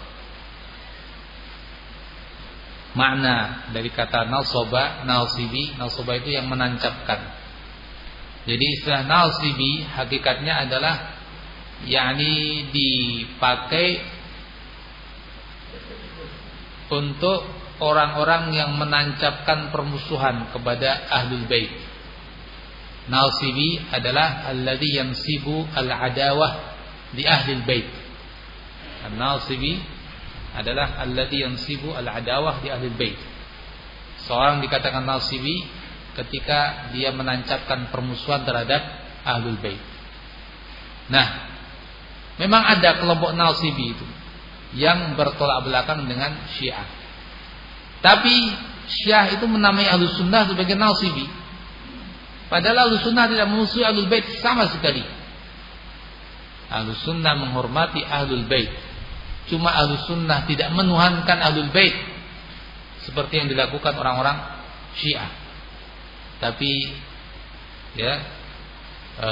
makna dari kata nasoba, nasibi, nasoba itu yang menancapkan. Jadi istilah nasibi hakikatnya adalah yakni dipakai untuk orang-orang yang menancapkan permusuhan kepada ahlul bait. Nasibi adalah alladhi yansibu al-adawah di ahlul bait. Nasibi adalah alladhi yansibu al-adawah di ahlul bait. Seorang dikatakan nasibi ketika dia menancapkan permusuhan terhadap ahlul bait. Nah, memang ada kelompok nasibi itu yang bertolak belakang dengan Syiah. Tapi Syiah itu menamai Ahlus Sunnah sebagai nasibi. Padahal Ahlus Sunnah tidak memusuhi Ahlul Bait sama sekali. Ahlus Sunnah menghormati Ahlul Bait. Cuma Ahlus Sunnah tidak menuhankan Ahlul Bait seperti yang dilakukan orang-orang Syiah. Tapi ya e,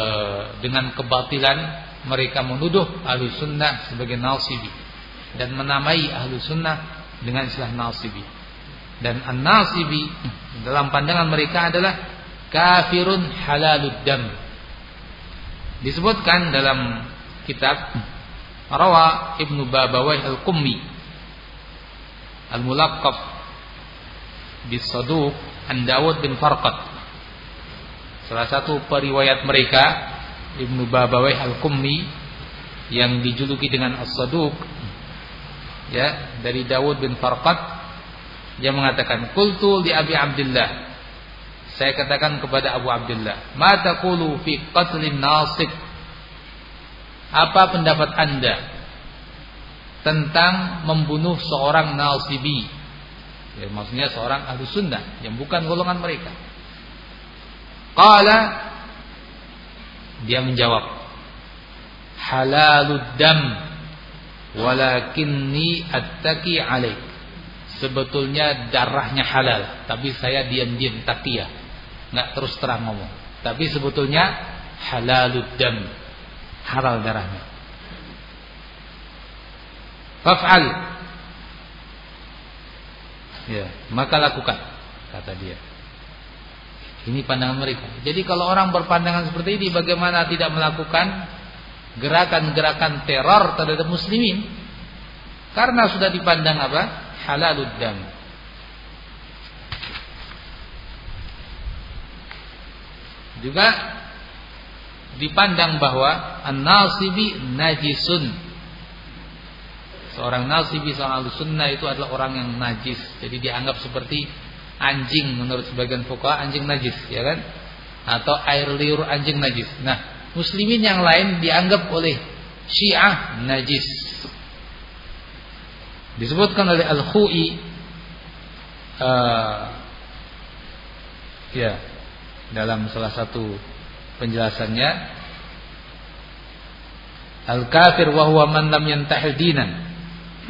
dengan kebatilan mereka menuduh Ahlus Sunnah sebagai nasibi dan menamai ahlu sunnah dengan istilah nasibi. Dan an-nasibi dalam pandangan mereka adalah kafirun halalud dam. Disebutkan dalam kitab Rawa Ibnu Babawai Al-Qummi Al-Mulaqqab Bisaduq An Dawud bin Farqat Salah satu periwayat mereka Ibnu Babawai Al-Qummi yang dijuluki dengan As-Saduq ya dari Dawud bin Farqat dia mengatakan qultu li Abi Abdullah saya katakan kepada Abu Abdullah ma taqulu fi qatlin nasib apa pendapat Anda tentang membunuh seorang nasibi? Ya, maksudnya seorang ahli sunnah yang bukan golongan mereka. Qala dia menjawab halalud dam walakinni attaqi alaik. Sebetulnya darahnya halal tapi saya diam-diam takiyah nggak terus terang ngomong. Tapi sebetulnya halalud dam. Halal darahnya. Faf'al. Ya maka lakukan kata dia. Ini pandangan mereka. Jadi kalau orang berpandangan seperti ini bagaimana tidak melakukan gerakan-gerakan teror terhadap muslimin karena sudah dipandang apa? halalud dam. Juga dipandang bahwa an-nasibi najisun. Seorang nasibi seorang sunnah itu adalah orang yang najis. Jadi dianggap seperti anjing menurut sebagian fuqaha anjing najis, ya kan? Atau air liur anjing najis. Nah, muslimin yang lain dianggap oleh Syiah najis. Disebutkan oleh Al-Khu'i uh, ya dalam salah satu penjelasannya Al-kafir wa huwa man lam yantahil dinan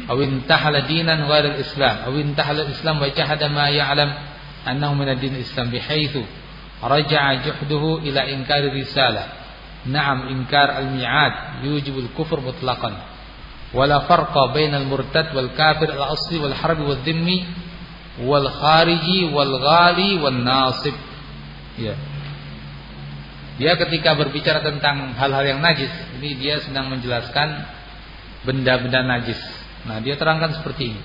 aw intahala dinan ghairal islam aw intahala islam wa jahada ma ya'lam annahu min ad-din islam bihaitsu raja'a juhduhu ila inkari risalah na'am inkar al-mi'ad. Yujibul kufur mutlaqan. Wala farqa bainal murtad wal kafir al-asli wal harbi wal dhimmi wal khariji wal ghali wal nasib. Ya. Dia ketika berbicara tentang hal-hal yang najis ini dia sedang menjelaskan benda-benda najis. Nah dia terangkan seperti ini.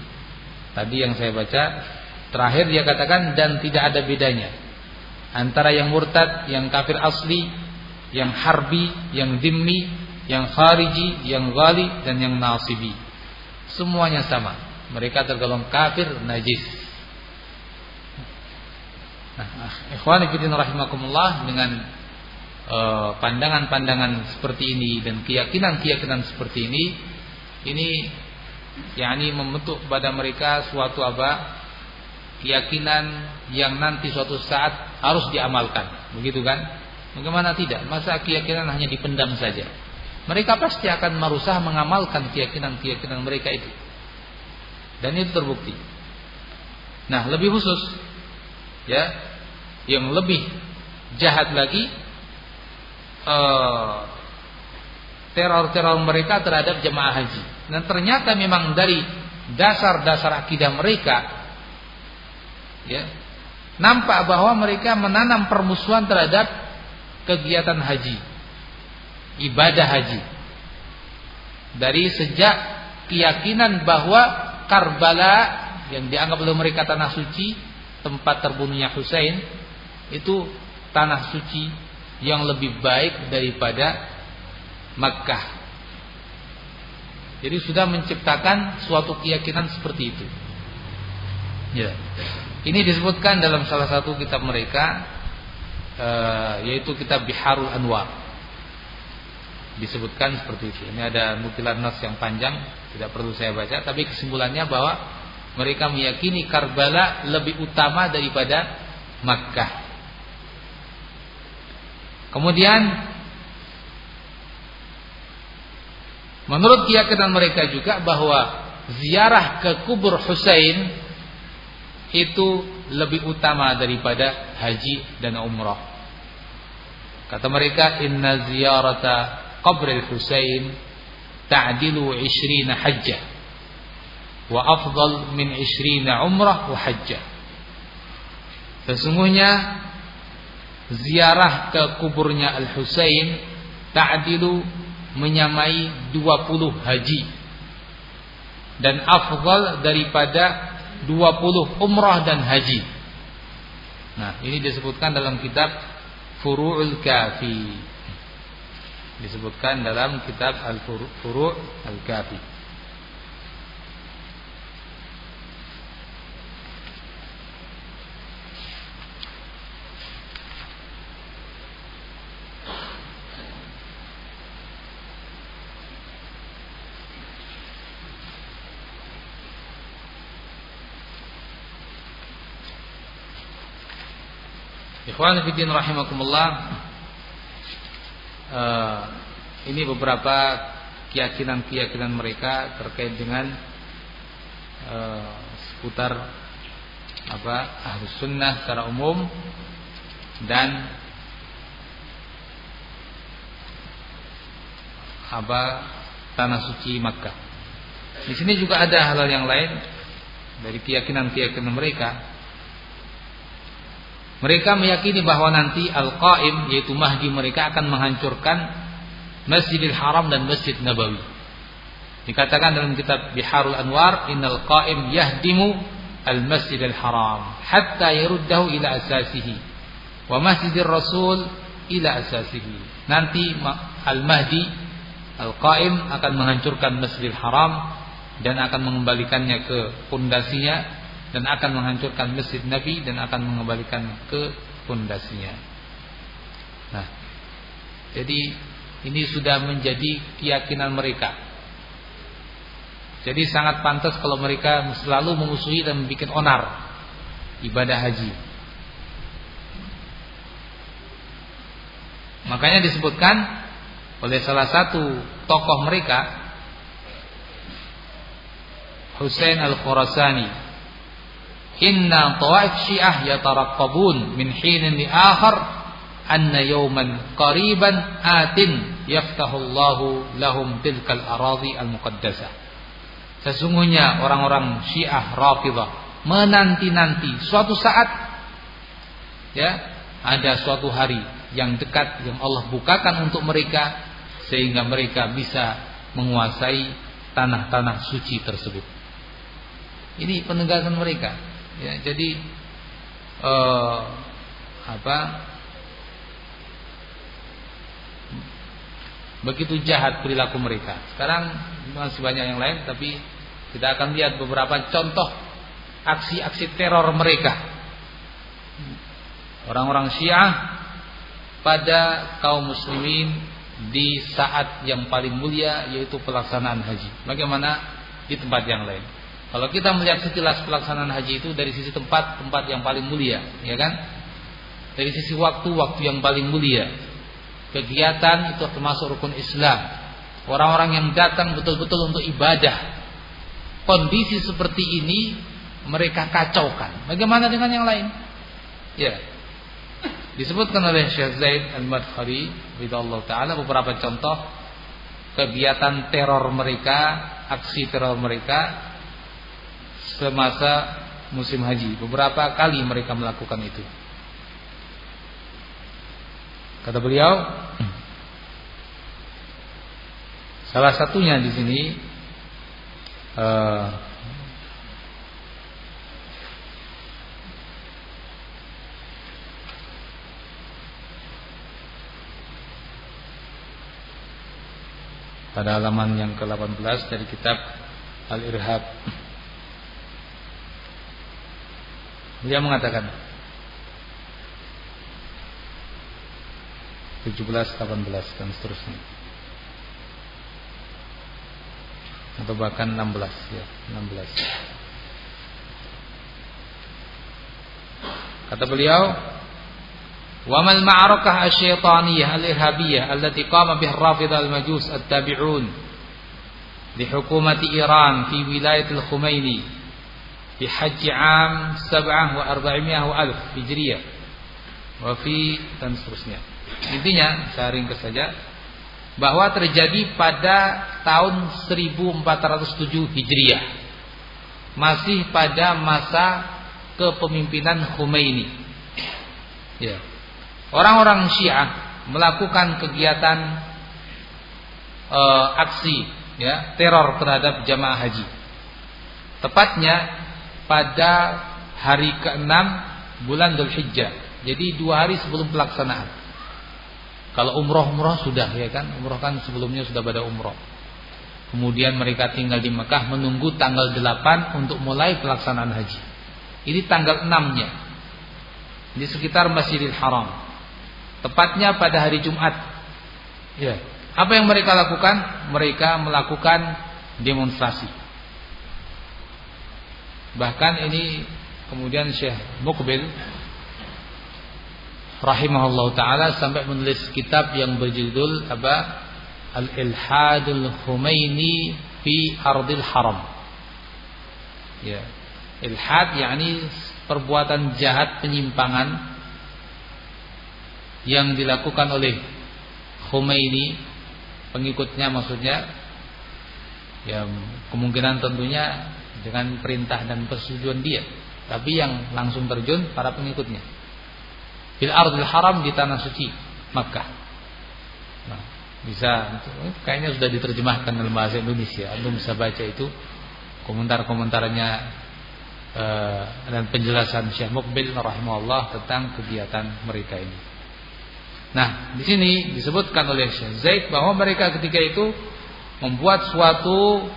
Tadi yang saya baca Terakhir dia katakan dan tidak ada bedanya Antara yang murtad Yang kafir asli Yang harbi, yang dimmi Yang khariji, yang ghali Dan yang nasibi. Semuanya sama. Mereka tergolong kafir najis. Nah, ikhwan fillah rahimakumullah dengan eh, pandangan-pandangan uh, seperti ini dan keyakinan-keyakinan seperti ini ini yakni membentuk pada mereka suatu apa? Keyakinan yang nanti suatu saat harus diamalkan. Begitu kan bagaimana tidak? Masa keyakinan hanya dipendam saja. Mereka pasti akan berusaha mengamalkan keyakinan-keyakinan mereka itu. Dan itu terbukti. Nah lebih khusus ya yang lebih jahat lagi uh, teror-teror mereka terhadap jemaah haji. Dan ternyata memang dari dasar-dasar akidah mereka ya, nampak bahwa mereka menanam permusuhan terhadap kegiatan haji. Ibadah haji. Dari sejak keyakinan bahwa Karbala yang dianggap oleh mereka tanah suci, tempat terbunuhnya Husain, itu tanah suci yang lebih baik daripada Makkah. Jadi sudah menciptakan suatu keyakinan seperti itu. Ya. Ini disebutkan dalam salah satu kitab mereka uh, yaitu kitab Biharul Anwar. Disebutkan seperti itu. Ini ada nutilan nas yang panjang, tidak perlu saya baca, tapi kesimpulannya bahwa mereka meyakini Karbala lebih utama daripada Makkah. Kemudian Menurut keyakinan mereka juga bahwa ziarah ke kubur Husain itu lebih utama daripada haji dan umrah. Kata mereka inna ziyarata qabr Husain ta'dilu 20 hajjah wa afdal min 20 umrah wa hajjah. Sesungguhnya ziarah ke kuburnya Al-Husain ta'dilu menyamai 20 haji dan afdal daripada 20 umrah dan haji. Nah, ini disebutkan dalam kitab Furu'ul Kafi. Disebutkan dalam kitab Al-Furu' Al-Kafi. Ikhwan fillah rahimakumullah. Uh, ini beberapa keyakinan-keyakinan mereka terkait dengan uh, seputar apa ahlus sunnah secara umum dan apa tanah suci Makkah. Di sini juga ada hal-hal yang lain dari keyakinan-keyakinan mereka mereka meyakini bahwa nanti Al-Qaim yaitu Mahdi mereka akan menghancurkan Masjidil Haram dan Masjid Nabawi. Dikatakan dalam kitab Biharul Anwar, "Innal Qaim yahdimu al-Masjidil Haram hatta yaruddahu ila asasihi wa Masjidir Rasul ila asasihi." Nanti Al-Mahdi Al-Qaim akan menghancurkan Masjidil Haram dan akan mengembalikannya ke pondasinya dan akan menghancurkan masjid Nabi dan akan mengembalikan ke pondasinya. Nah, jadi ini sudah menjadi keyakinan mereka. Jadi sangat pantas kalau mereka selalu memusuhi dan membuat onar ibadah haji. Makanya disebutkan oleh salah satu tokoh mereka Husain Al-Khurasani Inna tawaif syiah yataraqqabun min hinin li akhar anna yawman qariban atin yaftahullahu lahum tilkal aradhi al-muqaddasah Sesungguhnya orang-orang Syiah Rafidhah menanti-nanti suatu saat ya ada suatu hari yang dekat yang Allah bukakan untuk mereka sehingga mereka bisa menguasai tanah-tanah suci tersebut. Ini penegasan mereka. Ya, jadi uh, apa? Begitu jahat perilaku mereka. Sekarang masih banyak yang lain, tapi kita akan lihat beberapa contoh aksi-aksi teror mereka. Orang-orang Syiah pada kaum muslimin di saat yang paling mulia yaitu pelaksanaan haji. Bagaimana di tempat yang lain? Kalau kita melihat sekilas pelaksanaan haji itu dari sisi tempat, tempat yang paling mulia, ya kan? Dari sisi waktu, waktu yang paling mulia. Kegiatan itu termasuk rukun Islam. Orang-orang yang datang betul-betul untuk ibadah. Kondisi seperti ini mereka kacaukan. Bagaimana dengan yang lain? Ya. Disebutkan oleh Syekh Zaid Al-Madkhari Allah taala beberapa contoh kegiatan teror mereka, aksi teror mereka semasa musim haji. Beberapa kali mereka melakukan itu. Kata beliau, salah satunya di sini uh, pada halaman yang ke-18 dari kitab Al-Irhab Dia mengatakan 17, 18 dan seterusnya. Atau bahkan 16 ya, 16. Kata beliau, "Wa mal ma'arakah asy-syaitaniyah al-irhabiyah allati qama biha ar-rafidah al-majus at-tabi'un li hukumati Iran fi wilayat al-Khumaini di haji am sab'ah wa arba'imiyah wa alf hijriyah. Wa fi dan seterusnya. Intinya saya ringkas saja bahwa terjadi pada tahun 1407 hijriyah. Masih pada masa kepemimpinan Khomeini. Ya. Orang-orang Syiah melakukan kegiatan uh, aksi ya teror terhadap jamaah haji. Tepatnya pada hari ke-6 bulan Dhul Hijjah. Jadi dua hari sebelum pelaksanaan. Kalau umroh-umroh sudah ya kan, umroh kan sebelumnya sudah pada umroh. Kemudian mereka tinggal di Mekah menunggu tanggal 8 untuk mulai pelaksanaan haji. Ini tanggal 6-nya. Di sekitar Masjidil Haram. Tepatnya pada hari Jumat. Ya. Apa yang mereka lakukan? Mereka melakukan demonstrasi. Bahkan ini kemudian Syekh Mukbil rahimahullah taala sampai menulis kitab yang berjudul apa Al-Ilhadul Khumaini fi Ardil Haram. Ya. Ilhad yakni perbuatan jahat penyimpangan yang dilakukan oleh Khomeini pengikutnya maksudnya ya kemungkinan tentunya dengan perintah dan persetujuan dia, tapi yang langsung terjun para pengikutnya. Bil ardil haram di tanah suci Makkah. Nah, bisa kayaknya sudah diterjemahkan dalam bahasa Indonesia. Anda bisa baca itu komentar-komentarnya uh, dan penjelasan Syekh Mukbil rahimahullah tentang kegiatan mereka ini. Nah, di sini disebutkan oleh Syekh Zaid bahwa mereka ketika itu membuat suatu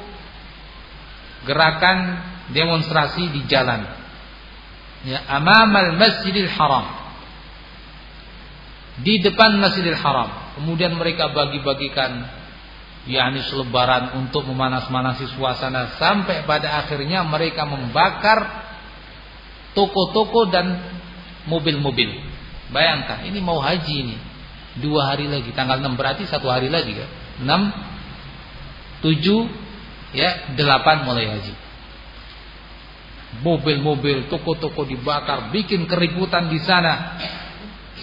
gerakan demonstrasi di jalan ya amamal Masjidil Haram. Di depan Masjidil Haram. Kemudian mereka bagi-bagikan yakni selebaran untuk memanas-manasi suasana sampai pada akhirnya mereka membakar toko-toko dan mobil-mobil. Bayangkan, ini mau haji ini. Dua hari lagi, tanggal 6 berarti satu hari lagi kan. 6 7 ya 8 mulai haji. Mobil-mobil, toko-toko dibakar, bikin keributan di sana.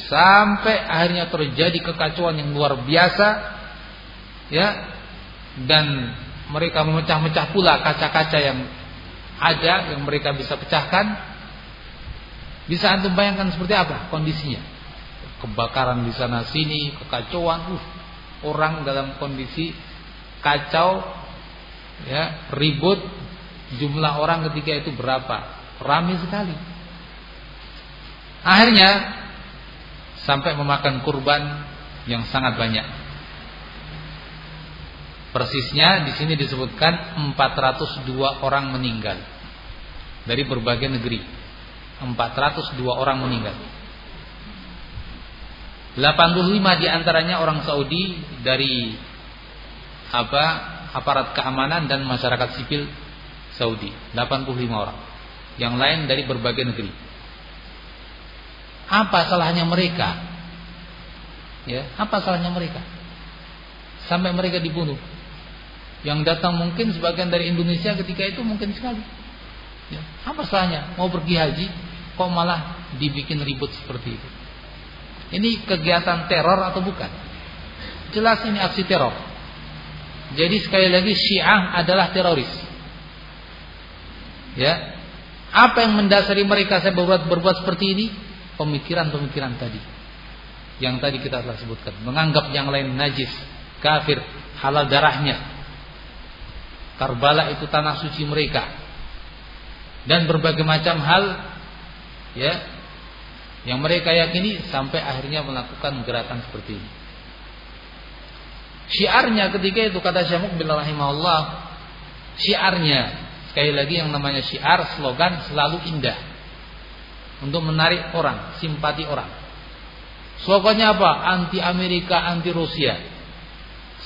Sampai akhirnya terjadi kekacauan yang luar biasa. Ya. Dan mereka memecah-mecah pula kaca-kaca yang ada yang mereka bisa pecahkan. Bisa antum bayangkan seperti apa kondisinya? Kebakaran di sana sini, kekacauan, uh, orang dalam kondisi kacau, ya, ribut, jumlah orang ketika itu berapa? Ramai sekali. Akhirnya sampai memakan kurban yang sangat banyak. Persisnya di sini disebutkan 402 orang meninggal dari berbagai negeri. 402 orang meninggal. 85 di antaranya orang Saudi dari apa aparat keamanan dan masyarakat sipil Saudi 85 orang. Yang lain dari berbagai negeri. Apa salahnya mereka? Ya apa salahnya mereka? Sampai mereka dibunuh. Yang datang mungkin sebagian dari Indonesia ketika itu mungkin sekali. Ya, apa salahnya? Mau pergi haji kok malah dibikin ribut seperti itu? Ini kegiatan teror atau bukan? Jelas ini aksi teror jadi sekali lagi Syiah adalah teroris Ya. Apa yang mendasari mereka saya berbuat berbuat seperti ini? Pemikiran-pemikiran tadi. Yang tadi kita telah sebutkan, menganggap yang lain najis, kafir, halal darahnya. Karbala itu tanah suci mereka. Dan berbagai macam hal ya yang mereka yakini sampai akhirnya melakukan gerakan seperti ini. Syiarnya ketika itu kata Syekh Mukbil rahimahullah, syiarnya Sekali lagi yang namanya syiar, slogan selalu indah. Untuk menarik orang, simpati orang. Slogannya apa? Anti Amerika, anti Rusia.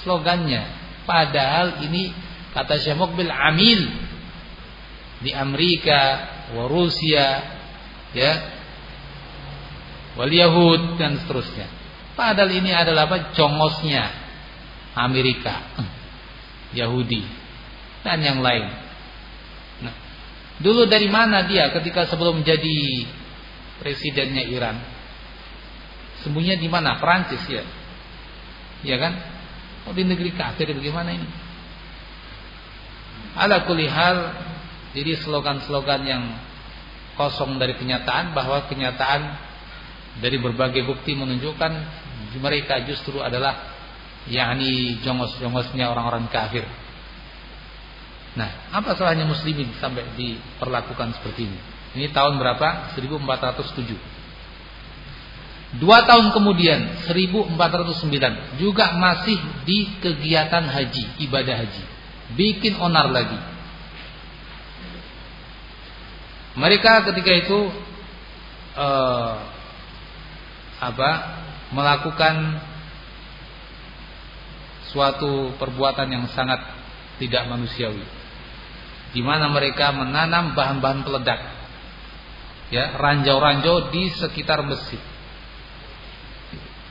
Slogannya. Padahal ini kata Syekh Mukbil amil di Amerika, wa Rusia, ya, wal Yahud dan seterusnya. Padahal ini adalah apa? Congosnya Amerika, Yahudi dan yang lain. Dulu dari mana dia ketika sebelum menjadi presidennya Iran? Sembunyinya di mana? Perancis ya. Ya kan? Oh di negeri kafir bagaimana ini? Ala kulihal jadi slogan-slogan yang kosong dari kenyataan bahwa kenyataan dari berbagai bukti menunjukkan mereka justru adalah yakni jongos-jongosnya orang-orang kafir. Nah, apa salahnya muslimin sampai diperlakukan seperti ini? Ini tahun berapa? 1407. Dua tahun kemudian 1409 juga masih di kegiatan haji, ibadah haji. Bikin onar lagi. Mereka ketika itu uh, apa? melakukan suatu perbuatan yang sangat tidak manusiawi di mana mereka menanam bahan-bahan peledak. Ya, ranjau-ranjau di sekitar masjid.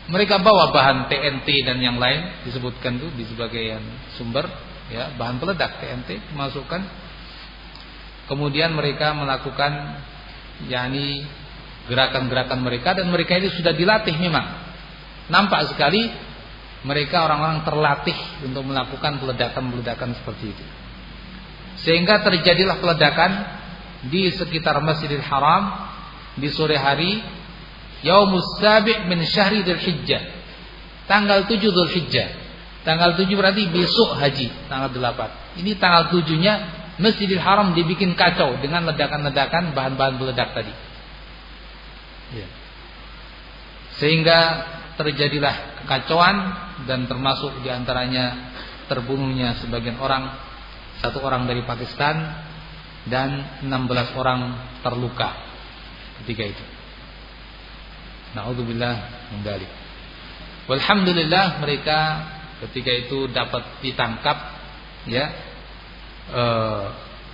Mereka bawa bahan TNT dan yang lain disebutkan tuh di sebagian sumber, ya, bahan peledak TNT dimasukkan. Kemudian mereka melakukan yakni gerakan-gerakan mereka dan mereka ini sudah dilatih memang. Nampak sekali mereka orang-orang terlatih untuk melakukan peledakan-peledakan seperti itu. Sehingga terjadilah peledakan di sekitar Masjidil Haram di sore hari Yaumus Sabi' min Syahri Dzulhijjah. Tanggal 7 Dzulhijjah. Tanggal 7 berarti besok haji, tanggal 8. Ini tanggal 7-nya Masjidil Haram dibikin kacau dengan ledakan-ledakan bahan-bahan peledak tadi. Ya. Sehingga terjadilah kekacauan dan termasuk di antaranya terbunuhnya sebagian orang satu orang dari Pakistan dan 16 orang terluka. ketika itu. Nauzubillah min dzalik. Walhamdulillah mereka ketika itu dapat ditangkap ya e,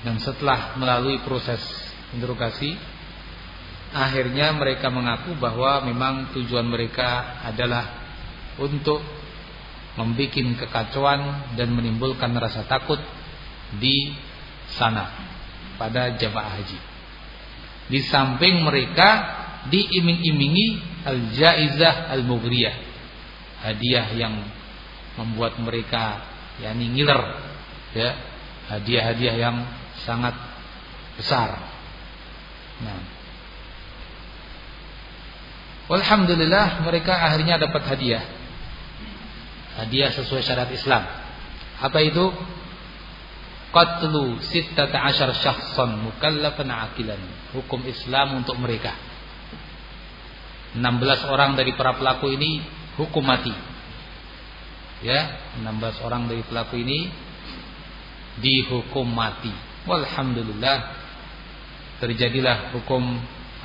dan setelah melalui proses interogasi akhirnya mereka mengaku bahwa memang tujuan mereka adalah untuk membuat kekacauan dan menimbulkan rasa takut di sana pada jamaah haji. Di samping mereka diiming-imingi al-jaizah al-mughriyah. Hadiah yang membuat mereka yakni ngiler ya, hadiah-hadiah yang sangat besar. Nah. Alhamdulillah mereka akhirnya dapat hadiah. Hadiah sesuai syarat Islam. Apa itu? qatlu sittata asyar syakhsan mukallafan aqilan. Hukum Islam untuk mereka. 16 orang dari para pelaku ini hukum mati. Ya, 16 orang dari pelaku ini dihukum mati. Walhamdulillah terjadilah hukum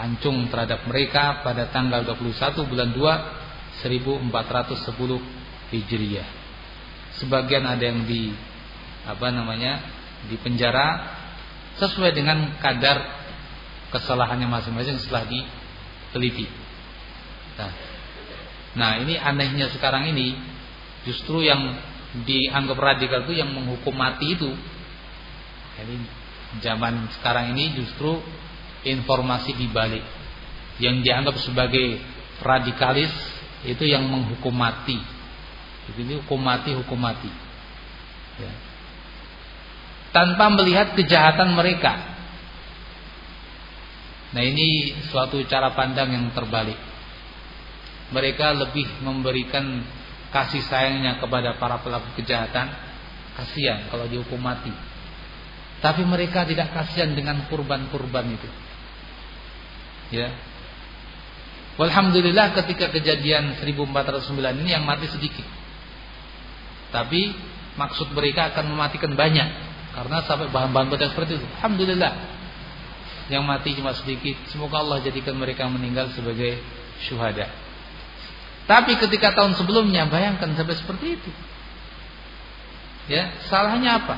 hancung terhadap mereka pada tanggal 21 bulan 2 1410 Hijriah. Sebagian ada yang di apa namanya di penjara sesuai dengan kadar kesalahannya masing-masing setelah diteliti. Nah, nah ini anehnya sekarang ini justru yang dianggap radikal itu yang menghukum mati itu. Jadi zaman sekarang ini justru informasi dibalik yang dianggap sebagai radikalis itu yang menghukum mati. Jadi hukum mati hukum mati. Ya tanpa melihat kejahatan mereka. Nah ini suatu cara pandang yang terbalik. Mereka lebih memberikan kasih sayangnya kepada para pelaku kejahatan. Kasihan kalau dihukum mati. Tapi mereka tidak kasihan dengan kurban-kurban itu. Ya. Alhamdulillah ketika kejadian 1409 ini yang mati sedikit. Tapi maksud mereka akan mematikan banyak. Karena sampai bahan-bahan peledak seperti itu. Alhamdulillah. Yang mati cuma sedikit. Semoga Allah jadikan mereka meninggal sebagai syuhada. Tapi ketika tahun sebelumnya bayangkan sampai seperti itu. Ya, salahnya apa?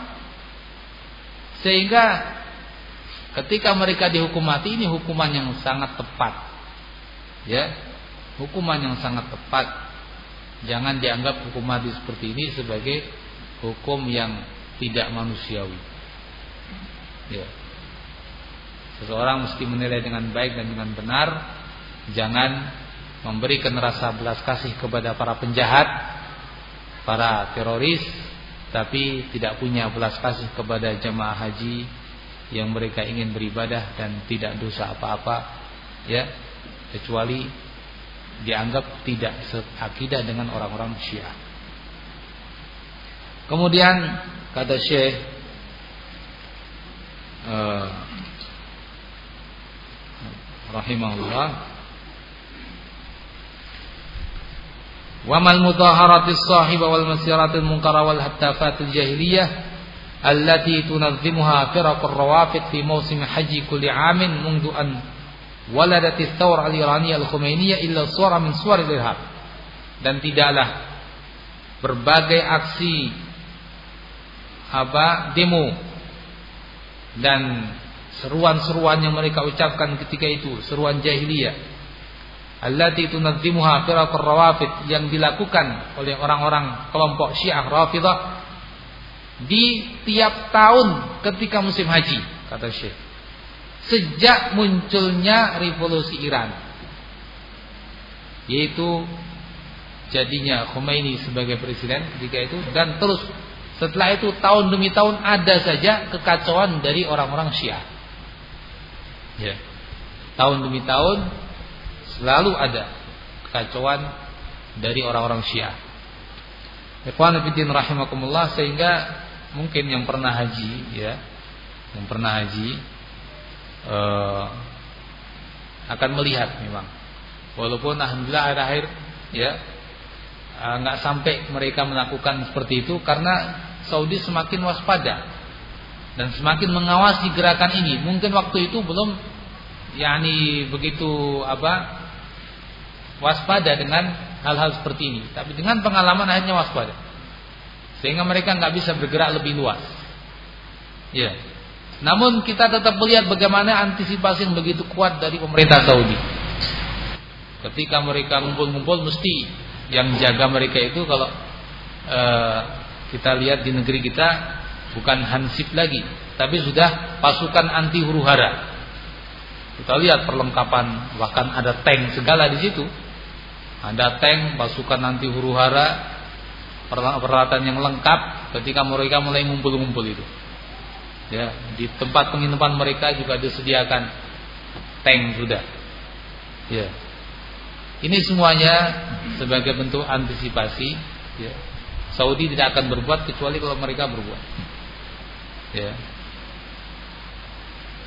Sehingga ketika mereka dihukum mati ini hukuman yang sangat tepat. Ya, hukuman yang sangat tepat. Jangan dianggap hukum mati seperti ini sebagai hukum yang tidak manusiawi. Ya. Seseorang mesti menilai dengan baik dan dengan benar, jangan memberikan rasa belas kasih kepada para penjahat, para teroris, tapi tidak punya belas kasih kepada jemaah haji yang mereka ingin beribadah dan tidak dosa apa-apa, ya, kecuali dianggap tidak seakidah dengan orang-orang Syiah. Kemudian Kata Syekh uh, rahimahullah wa mal mudaharatis sahibah wal masiratil munkara wal hattafatil jahiliyah allati tunazzimuha firaqur rawafid fi mausim haji kulli amin mundu an waladatis thawr al-iraniyah al-khumainiyah illa suara min suaril irhab dan tidaklah berbagai aksi apa demo dan seruan-seruan yang mereka ucapkan ketika itu seruan jahiliyah. Allati tunazzimuha firaqur rawafid yang dilakukan oleh orang-orang kelompok Syiah Rafidah di tiap tahun ketika musim haji kata Syekh sejak munculnya revolusi Iran yaitu jadinya Khomeini sebagai presiden ketika itu dan terus setelah itu tahun demi tahun ada saja kekacauan dari orang-orang Syiah. Ya. Tahun demi tahun selalu ada kekacauan dari orang-orang Syiah. Ikhwan fillah rahimakumullah sehingga mungkin yang pernah haji ya, yang pernah haji uh, akan melihat memang. Walaupun alhamdulillah akhir-akhir ya Eh, nggak sampai mereka melakukan seperti itu karena Saudi semakin waspada dan semakin mengawasi gerakan ini. Mungkin waktu itu belum yakni begitu apa waspada dengan hal-hal seperti ini. Tapi dengan pengalaman akhirnya waspada. Sehingga mereka nggak bisa bergerak lebih luas. Ya. Namun kita tetap melihat bagaimana antisipasi yang begitu kuat dari pemerintah Saudi. Ketika mereka ngumpul-ngumpul mesti yang jaga mereka itu kalau uh, kita lihat di negeri kita bukan hansip lagi, tapi sudah pasukan anti huru hara. Kita lihat perlengkapan bahkan ada tank segala di situ. Ada tank, pasukan anti huru hara, peralatan yang lengkap ketika mereka mulai ngumpul-ngumpul itu. Ya, di tempat penginapan mereka juga disediakan tank sudah. Ya. Ini semuanya sebagai bentuk antisipasi, ya. Saudi tidak akan berbuat kecuali kalau mereka berbuat. Ya.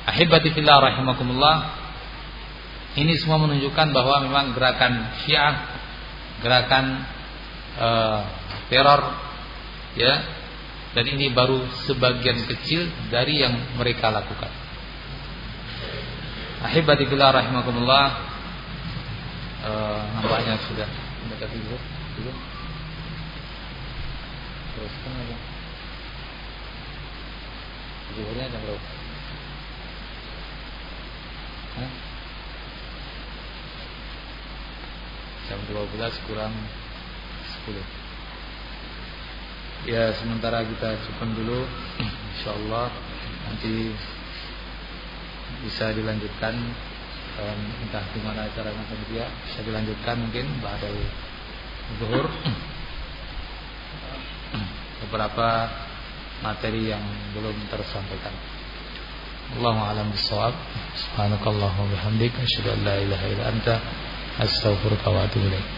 Ahibati fillah rahimakumullah ini semua menunjukkan bahwa memang gerakan Syiah, gerakan uh, teror, ya, dan ini baru sebagian kecil dari yang mereka lakukan. Ahibati fillah rahimakumullah uh, nampaknya sudah mendekati dulu. dulu. Teruskan aja. Zuhurnya jam berapa? Hah? jam 12 kurang 10 ya sementara kita simpan dulu. Insyaallah nanti bisa dilanjutkan um, entah gimana cara dia bisa dilanjutkan mungkin pada zuhur. Beberapa materi yang belum tersampaikan. Allahu a'lam bissawab. Subhanakallahumma wa bihamdika asyhadu an la ilaha illa anta ilaik